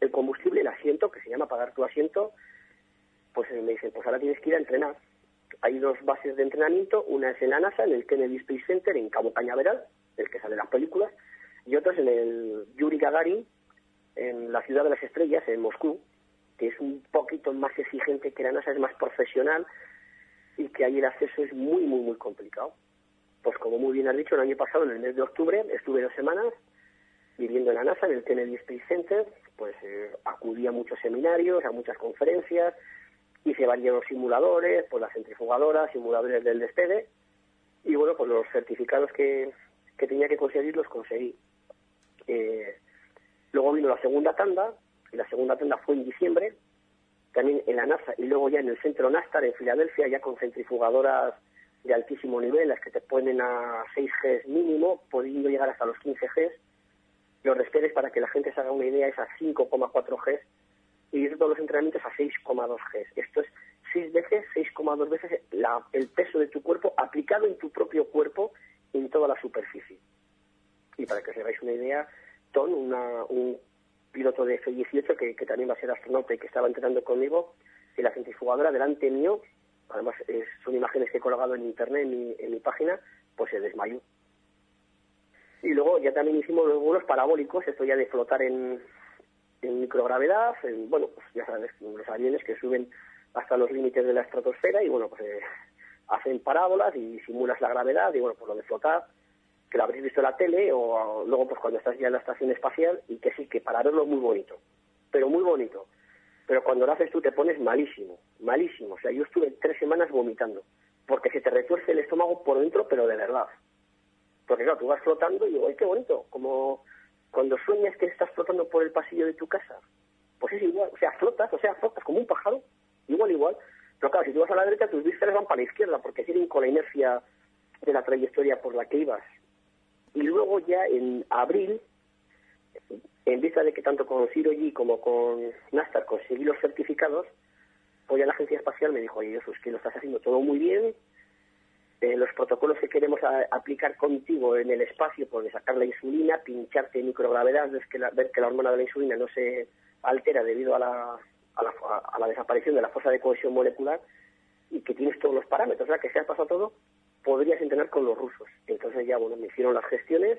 el combustible, el asiento, que se llama pagar tu asiento, pues me dicen, pues ahora tienes que ir a entrenar. Hay dos bases de entrenamiento, una es en la NASA, en el Kennedy Space Center, en Cabo Cañaveral, el que sale en las películas, y otra es en el Yuri Gagarin, en la ciudad de las estrellas, en Moscú, que es un poquito más exigente que la NASA, es más profesional que ahí el acceso es muy, muy, muy complicado. Pues como muy bien has dicho, el año pasado, en el mes de octubre, estuve dos semanas viviendo en la NASA, en el Kennedy Space Center, pues eh, acudí a muchos seminarios, a muchas conferencias, hice varios simuladores, pues las centrifugadoras, simuladores del despegue, y bueno, pues los certificados que, que tenía que conseguir los conseguí. Eh, luego vino la segunda tanda, la segunda tanda fue en diciembre, también en la NASA y luego ya en el centro NASTAR en Filadelfia, ya con centrifugadoras de altísimo nivel, las que te ponen a 6 Gs mínimo, pudiendo llegar hasta los 15 Gs. Los despegues, para que la gente se haga una idea, es a 5,4 Gs y todos los entrenamientos a 6,2 Gs. Esto es 6 veces, 6,2 veces el peso de tu cuerpo aplicado en tu propio cuerpo en toda la superficie. Y para que os hagáis una idea, Ton, una, un piloto de F-18 que, también va a ser astronauta y que estaba entrenando conmigo, y la centrifugadora delante mío, además son imágenes que he colgado en internet, en mi, página, pues se desmayó. Y luego ya también hicimos los vuelos parabólicos, esto ya de flotar en, microgravedad, bueno, pues ya sabes, los aviones que suben hasta los límites de la estratosfera y bueno, pues eh, hacen parábolas y simulas la gravedad y bueno, pues lo de flotar que lo habréis visto en la tele o luego pues cuando estás ya en la estación espacial y que sí, que para verlo es muy bonito, pero muy bonito. Pero cuando lo haces tú te pones malísimo, malísimo. O sea, yo estuve tres semanas vomitando, porque se te retuerce el estómago por dentro, pero de verdad. Porque claro, tú vas flotando y digo, ¡ay, qué bonito! Como cuando sueñas que estás flotando por el pasillo de tu casa. Pues es igual, o sea, flotas, o sea, flotas como un pájaro, igual, igual. Pero claro, si tú vas a la derecha, tus vísceras van para la izquierda, porque siguen con la inercia de la trayectoria por la que ibas. Y luego ya en abril, en vista de que tanto con Ciro G como con Nastar conseguí los certificados, pues ya la agencia espacial me dijo, oye, es que lo estás haciendo todo muy bien, eh, los protocolos que queremos aplicar contigo en el espacio, pues sacar la insulina, pincharte microgravedad, ver que, la, ver que la hormona de la insulina no se altera debido a la, a la, a la desaparición de la fuerza de cohesión molecular y que tienes todos los parámetros, o sea, que se ha pasado todo, podrías entrenar con los rusos. Entonces ya, bueno, me hicieron las gestiones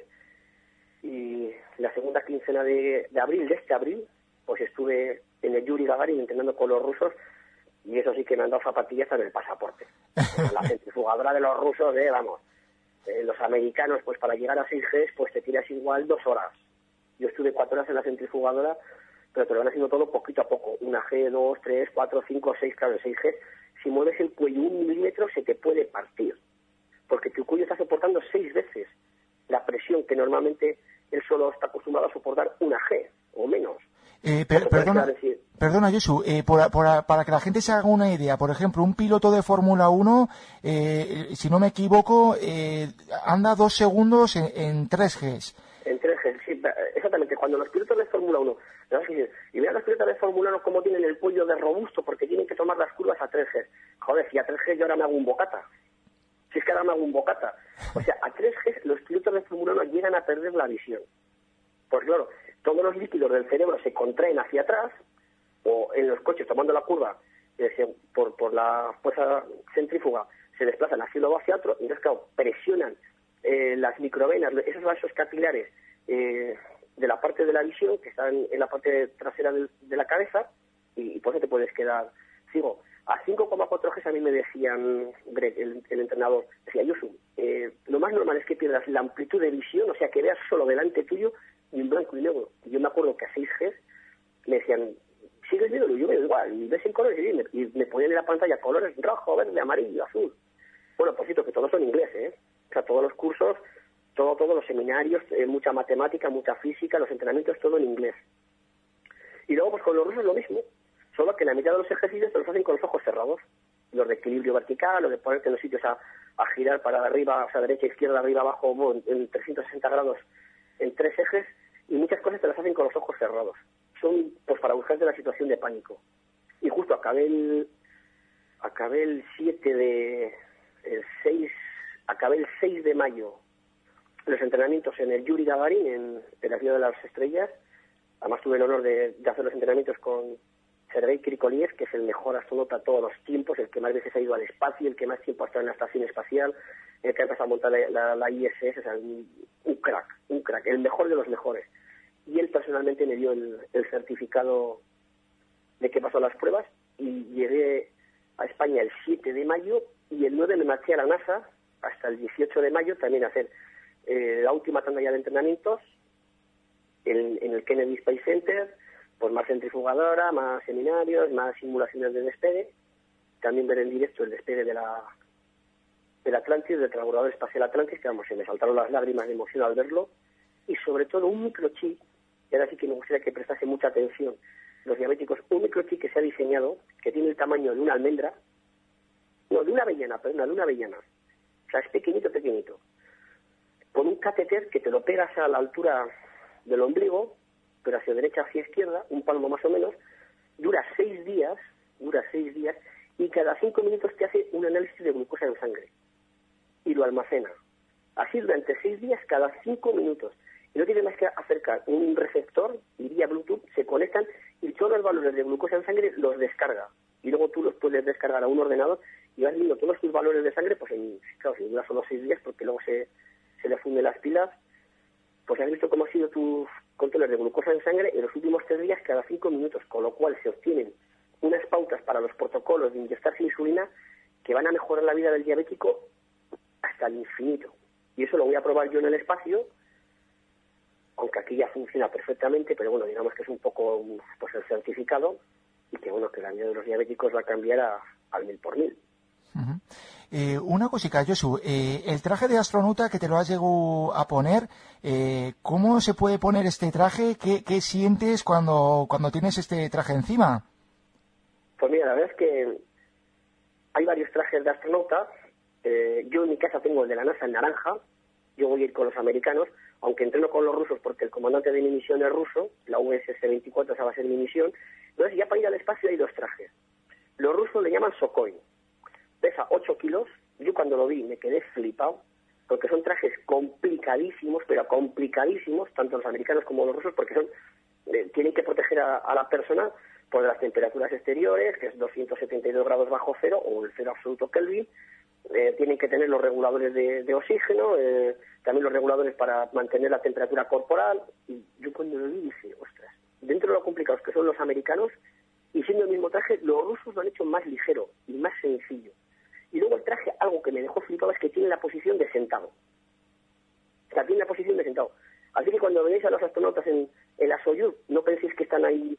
y la segunda quincena de, abril, de este abril, pues estuve en el Yuri Gagarin entrenando con los rusos y eso sí que me han dado zapatillas en el pasaporte. La centrifugadora de los rusos, eh, vamos, eh, los americanos, pues para llegar a 6G, pues te tiras igual dos horas. Yo estuve cuatro horas en la centrifugadora, pero te lo van haciendo todo poquito a poco. Una G, dos, tres, cuatro, cinco, seis, claro, en 6G. Si mueves el cuello un milímetro, se te puede partir porque tu cuello está soportando seis veces la presión que normalmente él solo está acostumbrado a soportar una G o menos.
Eh, perdona, Perdona, Josu, eh, por- por- para que la gente se haga una idea, por ejemplo, un piloto de Fórmula 1, eh, si no me equivoco, eh, anda dos segundos en, en 3Gs.
En 3G, sí, pa- exactamente. Cuando los pilotos de Fórmula 1, la verdad es que sí, y vean los pilotos de Fórmula 1 cómo tienen el cuello de robusto porque tienen que tomar las curvas a 3G. Joder, si a 3G yo ahora me hago un bocata. Si es que ahora me hago un bocata. O sea, a 3G los pilotos de Fórmula 1 llegan a perder la visión. Pues claro, todos los líquidos del cerebro se contraen hacia atrás, o en los coches tomando la curva, eh, por, por la fuerza centrífuga, se desplazan hacia un lado hacia otro, y entonces, claro, presionan eh, las microvenas, esos vasos capilares eh, de la parte de la visión, que están en la parte trasera de, la cabeza, y, y por eso te puedes quedar ciego. A 5,4 G a mí me decían, Greg, el, el entrenador, decía, Yosu, eh, lo más normal es que pierdas la amplitud de visión, o sea, que veas solo delante tuyo y en blanco y negro. Y yo me acuerdo que a 6 G me decían, sigues viendo, yo veo igual, y ves en colores, y me, y me ponían en la pantalla colores rojo, verde, amarillo, azul. Bueno, por cierto, que todos son ingleses, ¿eh? O sea, todos los cursos, todo, todos los seminarios, eh, mucha matemática, mucha física, los entrenamientos, todo en inglés. Y luego, pues con los rusos lo mismo, solo que la mitad de los ejercicios te los hacen con los ojos cerrados. Los de equilibrio vertical, los de ponerte en los sitios a, a girar para arriba, o sea, derecha, izquierda, arriba, abajo, en 360 grados en tres ejes, y muchas cosas te las hacen con los ojos cerrados. Son, pues, para buscarte la situación de pánico. Y justo acabé el, acabé el 7 de, el 6, acabé el 6 de mayo los entrenamientos en el Yuri Gagarin, en, en la de las Estrellas. Además tuve el honor de hacer los entrenamientos con Sergei Krikoliev, que es el mejor astronauta de todos los tiempos, el que más veces ha ido al espacio, el que más tiempo ha estado en la estación espacial, el que ha empezado a montar la, la- la ISS, o sea, un, un crack, un crack, el mejor de los mejores. Y él personalmente me dio el, el certificado de que pasó las pruebas y llegué a España el 7 de mayo y el 9 me marché a la NASA hasta el 18 de mayo también a hacer eh, la última tanda ya de entrenamientos en, en el Kennedy Space Center, pues más centrifugadora, más seminarios, más simulaciones de despegue, también ver en directo el despegue de la del Atlantis, del transbordador espacial Atlantis, que vamos, se me saltaron las lágrimas de emoción al verlo, y sobre todo un microchip, y ahora sí que me gustaría que prestase mucha atención los diabéticos, un microchip que se ha diseñado, que tiene el tamaño de una almendra, no, de una avellana, perdón, de una avellana, o sea, es pequeñito, pequeñito, con un catéter que te lo pegas a la altura del ombligo, pero hacia derecha, hacia izquierda, un palmo más o menos, dura seis días, dura seis días, y cada cinco minutos te hace un análisis de glucosa en sangre y lo almacena. Así durante seis días, cada cinco minutos. Y no tiene más que acercar un receptor y vía Bluetooth se conectan y todos los valores de glucosa en sangre los descarga. Y luego tú los puedes descargar a un ordenador y vas viendo todos tus valores de sangre, pues en, claro, si dura solo seis días, porque luego se, se le funden las pilas, pues has visto cómo ha sido tus controles de glucosa en sangre en los últimos tres días cada cinco minutos, con lo cual se obtienen unas pautas para los protocolos de inyectarse insulina que van a mejorar la vida del diabético hasta el infinito. Y eso lo voy a probar yo en el espacio, aunque aquí ya funciona perfectamente, pero bueno, digamos que es un poco pues el certificado y que bueno, que la vida de los diabéticos va a cambiar a, al mil por mil.
Ujú. Eh, una cosita, Josu, eh, el traje de astronauta que te lo has llegado a poner, eh, ¿cómo se puede poner este traje? ¿Qué, qué sientes cuando, cuando tienes este traje encima?
Pues mira, la verdad es que hay varios trajes de astronauta. Eh, yo en mi casa tengo el de la NASA en naranja. Yo voy a ir con los americanos, aunque entreno con los rusos porque el comandante de mi misión es ruso, la USS-24, esa va a ser mi misión. Entonces ya para ir al espacio hay dos trajes. Los rusos le llaman Sokoy. Pesa 8 kilos. Yo cuando lo vi me quedé flipado porque son trajes complicadísimos, pero complicadísimos, tanto los americanos como los rusos, porque son eh, tienen que proteger a, a la persona por las temperaturas exteriores, que es 272 grados bajo cero o el cero absoluto Kelvin. Eh, tienen que tener los reguladores de, oxígeno, eh, también los reguladores para mantener la temperatura corporal. Y yo cuando lo vi dije, ostras, dentro de lo complicados que son los americanos, y siendo el mismo traje, los rusos lo han hecho más ligero y más sencillo. Y luego el traje, algo que dejó flipado es que tiene la posición de sentado. O sea, tiene la posición de sentado. Así que cuando veáis a los astronautas en, en la Soyuz, no penséis que están ahí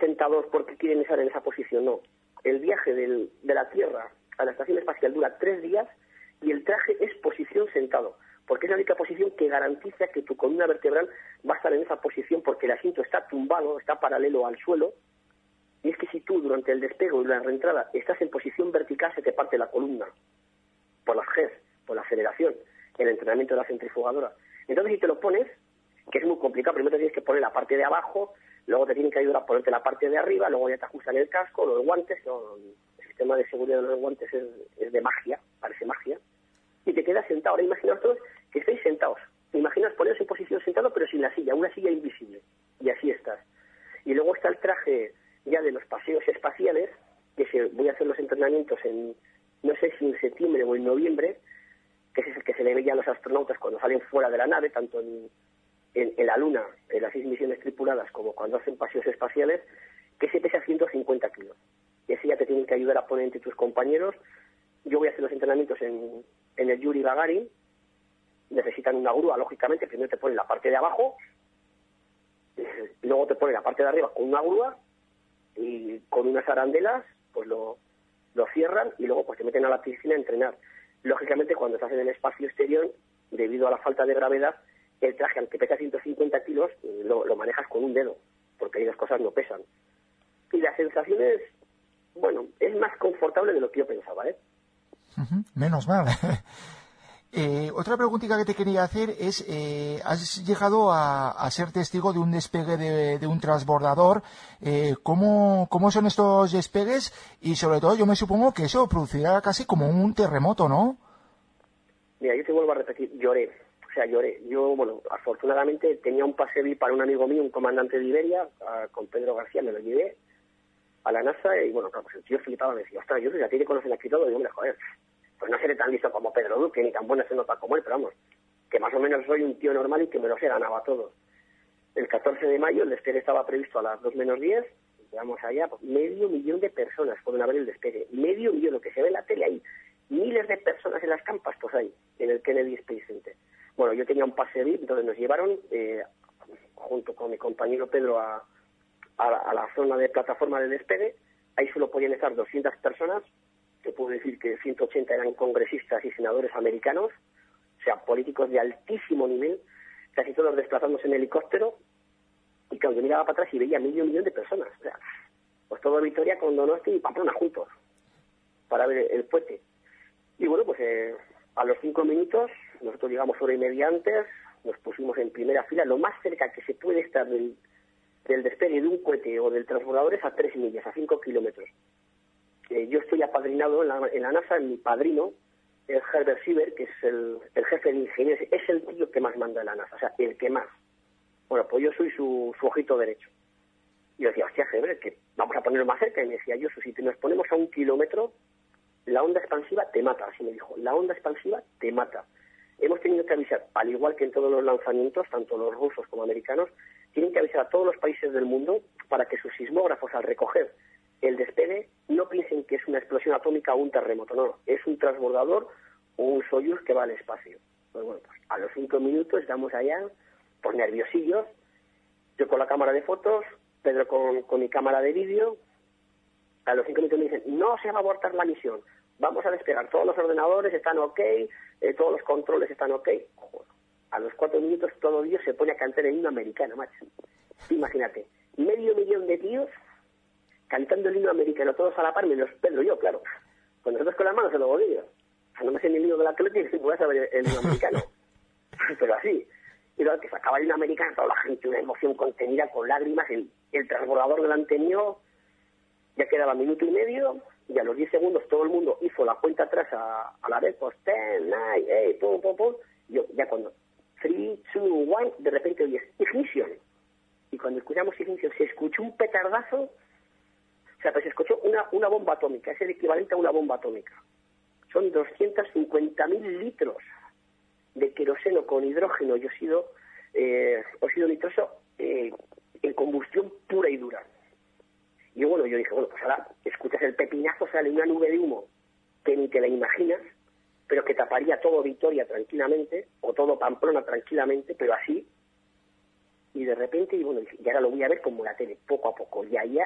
sentados porque quieren estar en esa posición, no. El viaje de la Tierra a la estación espacial dura tres días y el traje es posición sentado, porque es la única posición que garantiza que tu columna vertebral va a estar en esa posición porque el asiento está tumbado, está paralelo al suelo Y es que si tú durante el despego y la reentrada estás en posición vertical, se te parte la columna por las Gs, por la aceleración, el entrenamiento de la centrifugadora. Entonces, si te lo pones, que es muy complicado, primero te tienes que poner la parte de abajo, luego te tienen que ayudar a ponerte la parte de arriba, luego ya te ajustan el casco, los guantes, el sistema de seguridad de los guantes es, de magia, parece magia, y te quedas sentado. Ahora imaginaos todos que estáis sentados. Imaginas poneros en posición sentado, pero sin la silla, una silla invisible. Y así estás. Y luego está el traje ya de los paseos espaciales, que se, voy a hacer los entrenamientos en, no sé si en septiembre o en noviembre, que es el que se le veía a los astronautas cuando salen fuera de la nave, tanto en, en, la Luna, en las seis misiones tripuladas, como cuando hacen paseos espaciales, que se pesa 150 kilos. Y así ya te tienen que ayudar a poner entre tus compañeros. Yo voy a hacer los entrenamientos en, en el Yuri Gagarin. Necesitan una grúa, lógicamente. Primero te ponen la parte de abajo, luego te ponen la parte de arriba con una grúa y con unas arandelas, pues lo, lo cierran y luego pues te meten a la piscina a entrenar. Lógicamente, cuando estás en el espacio exterior, debido a la falta de gravedad, el traje, aunque pesa 150 kilos, lo, lo manejas con un dedo, porque ahí las cosas no pesan. Y la sensación es, bueno, es más confortable de lo que yo pensaba, ¿eh?
Menos mal. Eh, otra preguntita que te quería hacer es, eh, has llegado a, ser testigo de un despegue de, un transbordador. Eh, ¿cómo, ¿Cómo son estos despegues? Y sobre todo yo me supongo que eso producirá casi como un terremoto, ¿no?
Mira, yo te vuelvo a repetir, lloré. O sea, lloré. Yo, bueno, afortunadamente tenía un pase para un amigo mío, un comandante de Iberia, con Pedro García, me lo llevé a la NASA y, bueno, claro, pues el tío flipaba, me decía, ostras, yo ya tiene conocen aquí todo, y hombre, joder, pues no seré tan listo como Pedro Duque, ni tan bueno se nota como él, pero vamos, que más o menos soy un tío normal y que me lo he ganaba todo. El 14 de mayo el despegue estaba previsto a las 2 menos 10, llegamos allá, pues medio millón de personas pueden haber el despegue, medio millón, lo que se ve en la tele ahí, miles de personas en las campas, pues ahí, en el Kennedy Space Center. Bueno, yo tenía un pase VIP, entonces nos llevaron, eh, junto con mi compañero Pedro, a, a, la zona de plataforma de despegue. Ahí solo podían estar 200 personas. Te puedo decir que 180 eran congresistas y senadores americanos, o sea, políticos de altísimo nivel, casi todos desplazándose en helicóptero. Y cuando yo miraba para atrás y veía medio millón de personas. O sea, pues todo Vitoria con Donosti y Pamplona juntos para ver el puente. Y bueno, pues eh, a los cinco minutos, nosotros llegamos hora y media antes, nos pusimos en primera fila, lo más cerca que se puede estar del, del despegue de un cohete o del transbordador es a tres millas, a cinco kilómetros. Yo estoy apadrinado en la, en la, NASA, mi padrino es Herbert Sieber, que es el, jefe de ingenieros, es el tío que más manda en la NASA, o sea, el que más. Bueno, pues yo soy su, ojito derecho. Y yo decía, hostia, Herbert, que vamos a ponerlo más cerca. Y me decía, yo, si nos ponemos a un kilómetro, la onda expansiva te mata, así me dijo, la onda expansiva te mata. Hemos tenido que avisar, al igual que en todos los lanzamientos, tanto los rusos como americanos, tienen que avisar a todos los países del mundo para que sus sismógrafos al recoger el despegue no piensen que es una explosión atómica o un terremoto, no, es un transbordador o un Soyuz que va al espacio. Pues bueno, pues a los cinco minutos estamos allá, por nerviosillos, yo con la cámara de fotos, Pedro con, con mi cámara de vídeo, a los cinco minutos me dicen, no se va a abortar la misión, vamos a despegar, todos los ordenadores están ok, eh, todos los controles están ok. A los cuatro minutos todo Dios se pone a cantar el himno americano, macho. Imagínate, medio millón de tíos cantando el himno americano, todos a la par, menos Pedro y yo, claro. Con nosotros con las manos en los bolillos. O sea, no me sé ni el himno de la y voy a saber el himno americano. Pero así. Y luego que sacaba el himno americano, toda la gente, una emoción contenida con lágrimas, el, el transbordador delante mío, ya quedaba minuto y medio, y a los 10 segundos todo el mundo hizo la cuenta atrás a, a la vez, pues 10, 9, 8, pum, pum, pum. Yo, ya cuando 3, 2, 1, de repente oyes ignition. Y cuando escuchamos ignition se escuchó un petardazo, o sea, pues se escuchó una, una bomba atómica, es el equivalente a una bomba atómica. Son 250.000 litros de queroseno con hidrógeno y óxido, eh, óxido nitroso eh, en combustión pura y dura. Y bueno, yo dije, bueno, pues ahora escuchas el pepinazo, sale una nube de humo que ni te la imaginas, pero que taparía todo Vitoria tranquilamente, o todo Pamplona tranquilamente, pero así. Y de repente, y bueno, y ahora lo voy a ver como la tele, poco a poco. Y ahí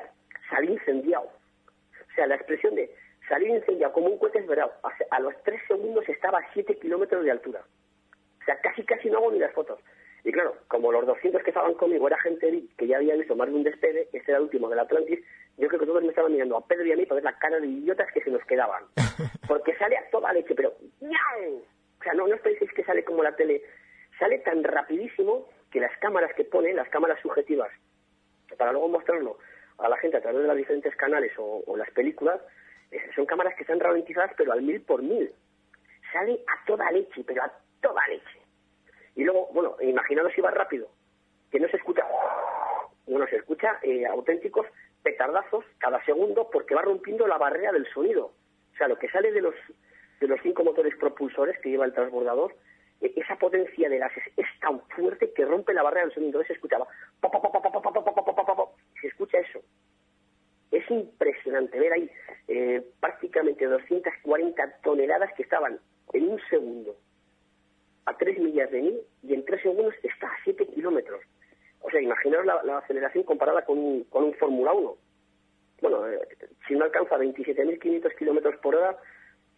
salí incendiado. O sea, la expresión de salir incendiado como un cohete verdad A los tres segundos estaba a siete kilómetros de altura. O sea, casi, casi no hago ni las fotos. Y claro, como los 200 que estaban conmigo era gente que ya había visto más de un despegue, este era el último del Atlantis, yo creo que todos me estaban mirando a Pedro y a mí para ver la cara de idiotas que se nos quedaban. Porque sale a toda leche, pero ¡ñau! O sea, no, no os penséis que sale como la tele. Sale tan rapidísimo que las cámaras que pone, las cámaras subjetivas, para luego mostrarlo a la gente a través de los diferentes canales o, o las películas, eh, son cámaras que están ralentizadas pero al mil por mil. Sale a toda leche, pero a toda leche. Y luego, bueno, imaginaos si va rápido, que no se escucha, bueno, se escucha eh, auténticos petardazos cada segundo porque va rompiendo la barrera del sonido. O sea, lo que sale de los, de los cinco motores propulsores que lleva el transbordador, e- esa potencia de gases es tan fuerte que rompe la barrera del sonido. Entonces se escuchaba, se escucha eso. Es impresionante ver ahí eh, prácticamente 240 toneladas que estaban en un segundo a 3 millas de mí y en 3 segundos está a 7 kilómetros. O sea, imaginaos la, aceleración comparada con un, con un Fórmula 1. Bueno, eh, si no alcanza 27.500 kilómetros por hora,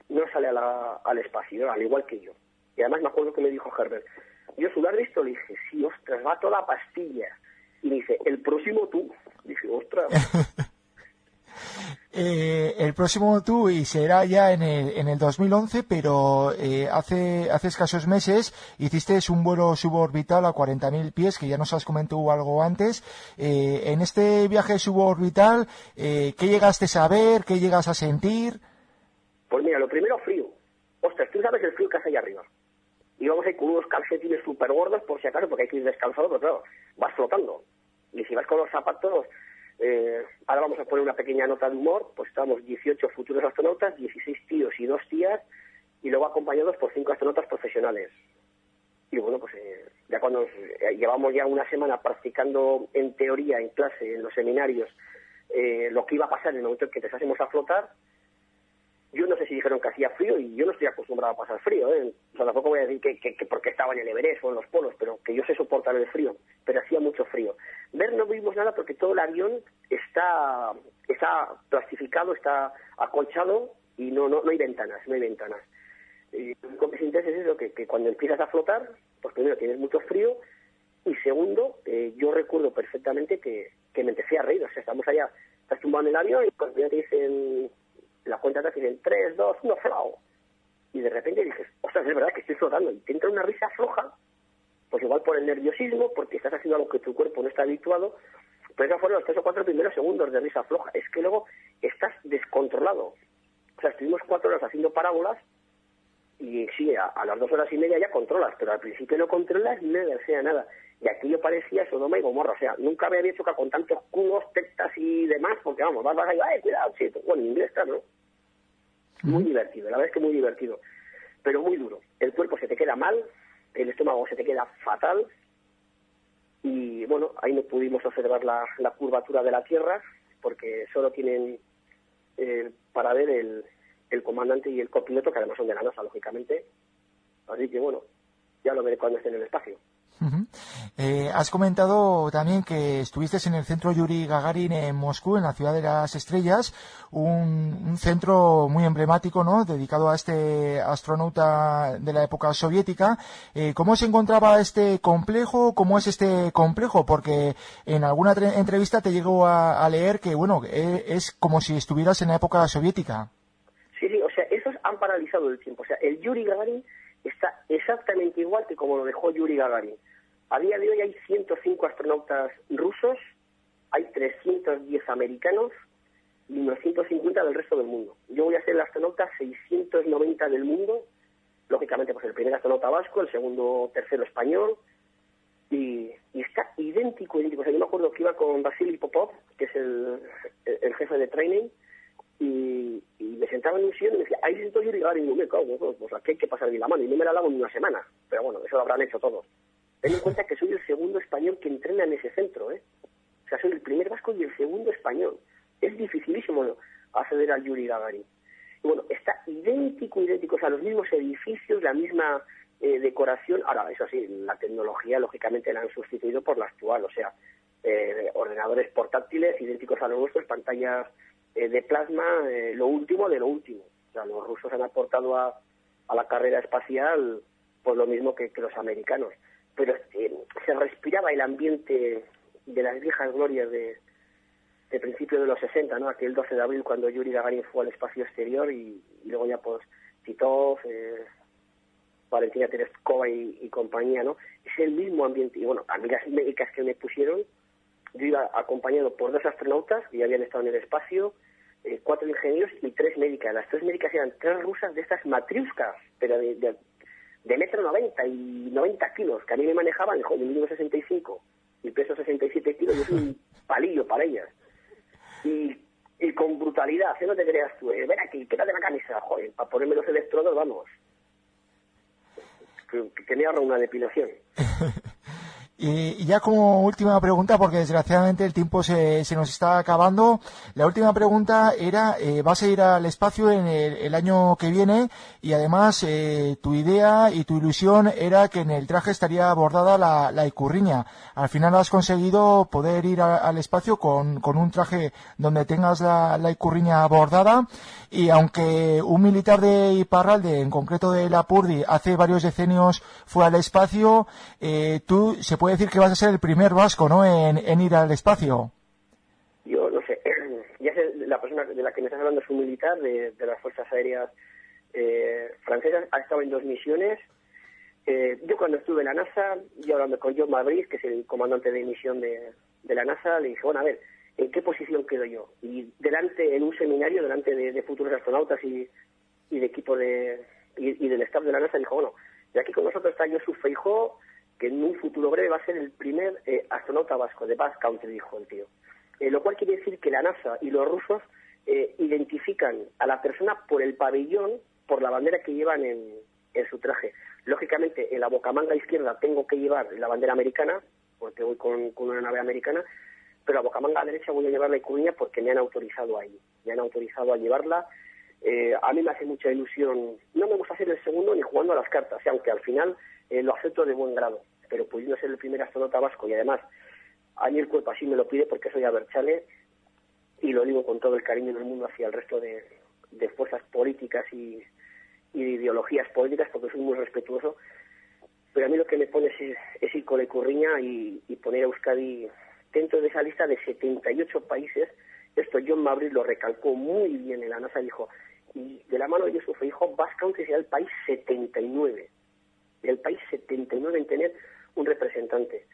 no sale a la, al espacio, al igual que yo. Y además me acuerdo que me dijo Herbert, yo sudar de esto le dije, sí, ostras, va toda la pastilla. Y me dice, el próximo tú. Dije, ostras,
Eh, el próximo tú y será ya en el, en el 2011, pero eh, hace, hace escasos meses hiciste un vuelo suborbital a 40.000 pies, que ya nos has comentado algo antes. Eh, en este viaje suborbital, eh, ¿qué llegaste a ver? ¿Qué llegas a sentir?
Pues mira, lo primero frío. Ostras, tú sabes el frío que hace allá arriba. Y vamos a ir con unos calcetines súper gordos por si acaso, porque hay que ir descalzado, pero claro, vas flotando. Y si vas con los zapatos, eh, ahora vamos a poner una pequeña nota de humor, pues estamos 18 futuros astronautas, 16 tíos y dos tías, y luego acompañados por cinco astronautas profesionales. Y bueno, pues eh, ya cuando eh, llevamos ya una semana practicando en teoría, en clase, en los seminarios, eh, lo que iba a pasar en el momento en que empezásemos a flotar, yo no sé si dijeron que hacía frío y yo no estoy acostumbrado a pasar frío, ¿eh? O sea, tampoco voy a decir que, que- que porque estaba en el Everest o en los polos, pero que yo sé soportar el frío, pero hacía mucho frío. Ver no vimos nada porque todo el avión está, está plastificado, está acolchado y no, no, no hay ventanas, no hay ventanas. Y lo que es eso, que, que cuando empiezas a flotar, pues primero tienes mucho frío y segundo, eh, yo recuerdo perfectamente que, que me empecé a reír, o sea, estamos allá, estás tumbado en el avión y cuando ya te dicen, la cuenta te dicen 3, 2, 1, flau. Y de repente dices, ostras, es verdad que estoy flotando. Y te entra una risa floja, pues igual por el nerviosismo, porque estás haciendo algo que tu cuerpo no está habituado, pero esos fueron los tres o cuatro primeros segundos de risa floja. Es que luego estás descontrolado. O sea, estuvimos cuatro horas haciendo parábolas y sí, a, a las dos horas y media ya controlas, pero al principio no controlas nada, o sea, nada. Y aquello parecía Sodoma y Gomorra, o sea, nunca me había chocado con tantos culos, tetas y demás, porque vamos, vas, vas ahí, ¡ay, cuidado! Sí, bueno, en inglés, claro, ¿no? Muy divertido, la verdad es que muy divertido, pero muy duro. El cuerpo se te queda mal, el estómago se te queda fatal, y bueno, ahí no pudimos observar la, curvatura de la Tierra, porque solo tienen eh, para ver el, el comandante y el copiloto, que además son de la NASA, lógicamente. Así que bueno, ya lo veré cuando esté en el espacio.
Ujú. Eh, has comentado también que estuviste en el centro Yuri Gagarin en Moscú, en la ciudad de las estrellas, un, un centro muy emblemático, ¿no? Dedicado a este astronauta de la época soviética. Eh, ¿Cómo se encontraba este complejo? ¿Cómo es este complejo? Porque en alguna tre- entrevista te llegó a, a leer que, bueno, eh, es como si estuvieras en la época soviética.
Sí, sí, o sea, esos han paralizado el tiempo. O sea, el Yuri Gagarin está exactamente igual que como lo dejó Yuri Gagarin. A día de hoy hay 105 astronautas rusos, hay 310 americanos y unos 150 del resto del mundo. Yo voy a ser el astronauta 690 del mundo, lógicamente pues el primer astronauta vasco, el segundo, tercero español, y, y está idéntico, idéntico. O sea, yo me acuerdo que iba con Vasily Popov, que es el, jefe de training, y, me sentaba en un sillón y me decía, ahí siento Gagarin, y yo me cago, pues, aquí hay que pasar bien la mano, y no me la lavo en una semana, pero bueno, eso lo habrán hecho todos. Ten en cuenta que soy el segundo español que entrena en ese centro, ¿eh? O sea, soy el primer vasco y el segundo español. Es dificilísimo acceder al Yuri Gagarin. Y bueno, está idéntico, idéntico, o sea, los mismos edificios, la misma eh, decoración. Ahora, eso sí, la tecnología, lógicamente, la han sustituido por la actual, o sea, eh, ordenadores portátiles idénticos a los nuestros, pantallas eh, de plasma, eh, lo último de lo último. O sea, los rusos han aportado a, la carrera espacial pues lo mismo que los americanos. Pero se respiraba el ambiente de las viejas glorias de, de principio de los 60, ¿no? Aquel 12 de abril cuando Yuri Gagarin fue al espacio exterior y, luego ya pues Titov, eh, Valentina Tereskova y, compañía, ¿no? Es el mismo ambiente. Y bueno, a mí las médicas que me pusieron, yo iba acompañado por dos astronautas que ya habían estado en el espacio, eh, cuatro ingenieros y tres médicas. Las tres médicas eran tres rusas de estas matriuscas, pero de, de metro noventa y 90 kilos, que a mí me manejaban, joder, mínimo 65 y peso 67 kilos, yo soy un palillo para ellas y, y con brutalidad, ¿eh? no te creas tú, eh, ven aquí, quédate la camisa, joder, para ponerme los electrodos, vamos. Que, que me ahorra una depilación.
Y, ya como última pregunta, porque desgraciadamente el tiempo se, se nos está acabando, la última pregunta era, eh, vas a ir al espacio en el, año que viene y además eh, tu idea y tu ilusión era que en el traje estaría bordada la, la icurriña. Al final has conseguido poder ir al espacio con, con, un traje donde tengas la, la icurriña bordada y aunque un militar de Iparralde, en concreto de Lapurdi, hace varios decenios fue al espacio, eh, tú se puede decir que vas a ser el primer vasco, ¿no?, en, ir al espacio.
Yo no sé, ya sé, la persona de la que me estás hablando es un militar de, de las Fuerzas Aéreas eh, francesas, ha estado en dos misiones. Eh, yo cuando estuve en la NASA, yo hablando con John Mabris, que es el comandante de misión de, de la NASA, le dije, bueno, a ver, ¿en qué posición quedo yo? Y delante, en un seminario, delante de, futuros astronautas y, y de equipo de, y, y, del staff de la NASA, dijo, bueno, y aquí con nosotros está Josu Feijó, que en un futuro breve va a ser el primer eh, astronauta vasco, de Basque Country, dijo el tío. Eh, lo cual quiere decir que la NASA y los rusos eh, identifican a la persona por el pabellón, por la bandera que llevan en, en su traje. Lógicamente, en la bocamanga izquierda tengo que llevar la bandera americana, porque voy con, con una nave americana, pero a bocamanga derecha voy a llevar la icuña porque me han autorizado ahí, me han autorizado a llevarla. Eh, a mí me hace mucha ilusión, no me gusta hacer el segundo ni jugando a las cartas, aunque al final eh, lo acepto de buen grado, pero pudiendo ser el primer astronauta vasco y además a mí el cuerpo así me lo pide porque soy aberchale y lo digo con todo el cariño del mundo hacia el resto de, fuerzas políticas y, de ideologías políticas porque soy muy respetuoso, pero a mí lo que me pone es, ir con la curriña y, y poner a Euskadi dentro de esa lista de 78 países, esto John Mabry lo recalcó muy bien en la NASA, dijo, y de la mano de Yusuf dijo, Basque Country será el país 79, el país 79 en tener un representante.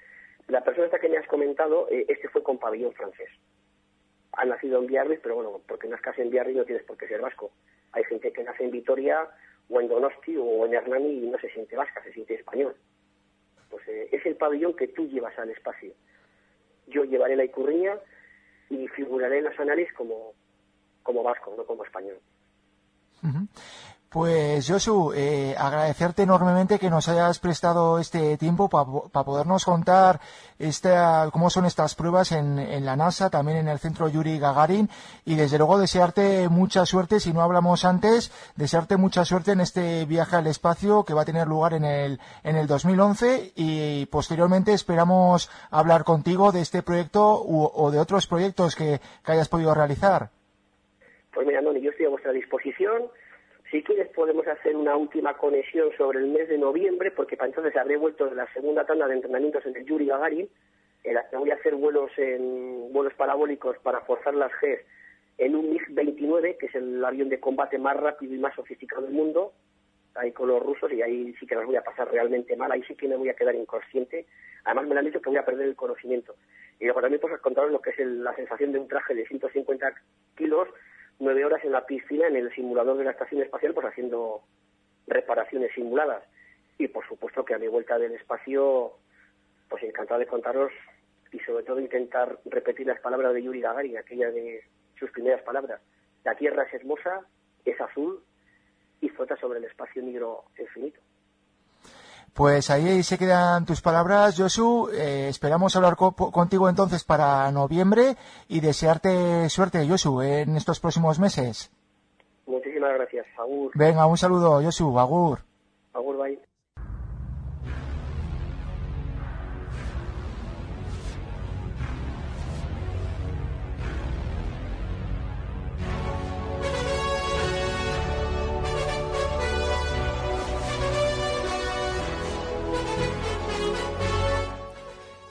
La persona esta que me has comentado, eh, este fue con pabellón francés. Ha nacido en Biarritz, pero bueno, porque nazcas en Biarritz no tienes por qué ser vasco. Hay gente que nace en Vitoria o en Donosti o en Hernani y no se siente vasca, se siente español. Pues eh, es el pabellón que tú llevas al espacio yo llevaré la icurriña y figuraré en los análisis como, como vasco, no como español.
Uh. Pues Josu, eh, agradecerte enormemente que nos hayas prestado este tiempo para pa podernos contar esta, cómo son estas pruebas en, en, la NASA, también en el centro Yuri Gagarin y desde luego desearte mucha suerte, si no hablamos antes, desearte mucha suerte en este viaje al espacio que va a tener lugar en el, en el 2011 y posteriormente esperamos hablar contigo de este proyecto u, o de otros proyectos que, que hayas podido realizar.
Pues mira, Noni, yo estoy a vuestra disposición si quieres podemos hacer una última conexión sobre el mes de noviembre, porque para entonces habré vuelto de la segunda tanda de entrenamientos en el Yuri Gagarin, en la que voy a hacer vuelos en vuelos parabólicos para forzar las G en un MiG-29, que es el avión de combate más rápido y más sofisticado del mundo, ahí con los rusos, y ahí sí que las voy a pasar realmente mal, ahí sí que me voy a quedar inconsciente. Además me lo han dicho que voy a perder el conocimiento. Y luego también pues contaros lo que es el, la sensación de un traje de 150 kilos nueve horas en la piscina en el simulador de la estación espacial pues haciendo reparaciones simuladas. Y por supuesto que a mi vuelta del espacio pues encantado de contaros y sobre todo intentar repetir las palabras de Yuri Gagarin aquella de sus primeras palabras. La tierra es hermosa es azul y flota sobre el espacio negro infinito
pues ahí se quedan tus palabras, Josu. Eh, esperamos hablar co contigo entonces para noviembre y desearte suerte, Josu, en estos próximos meses.
Muchísimas gracias, Agur.
Venga, un saludo, Josu, Agur.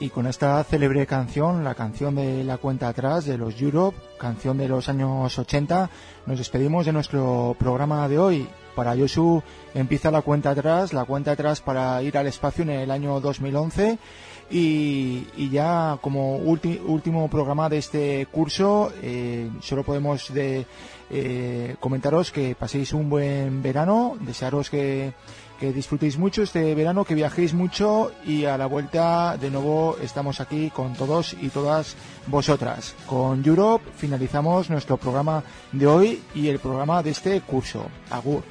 Y con esta célebre canción, la canción de la cuenta atrás de los Europe, canción de los años 80, nos despedimos de nuestro programa de hoy. Para Yosu empieza la cuenta atrás, la cuenta atrás para ir al espacio en el año 2011 y, ya como último programa de este curso eh, solo podemos de, eh, comentaros que paséis un buen verano, desearos que que disfrutéis mucho este verano, que viajéis mucho y a la vuelta de nuevo estamos aquí con todos y todas vosotras. Con Europe finalizamos nuestro programa de hoy y el programa de este curso. Agur.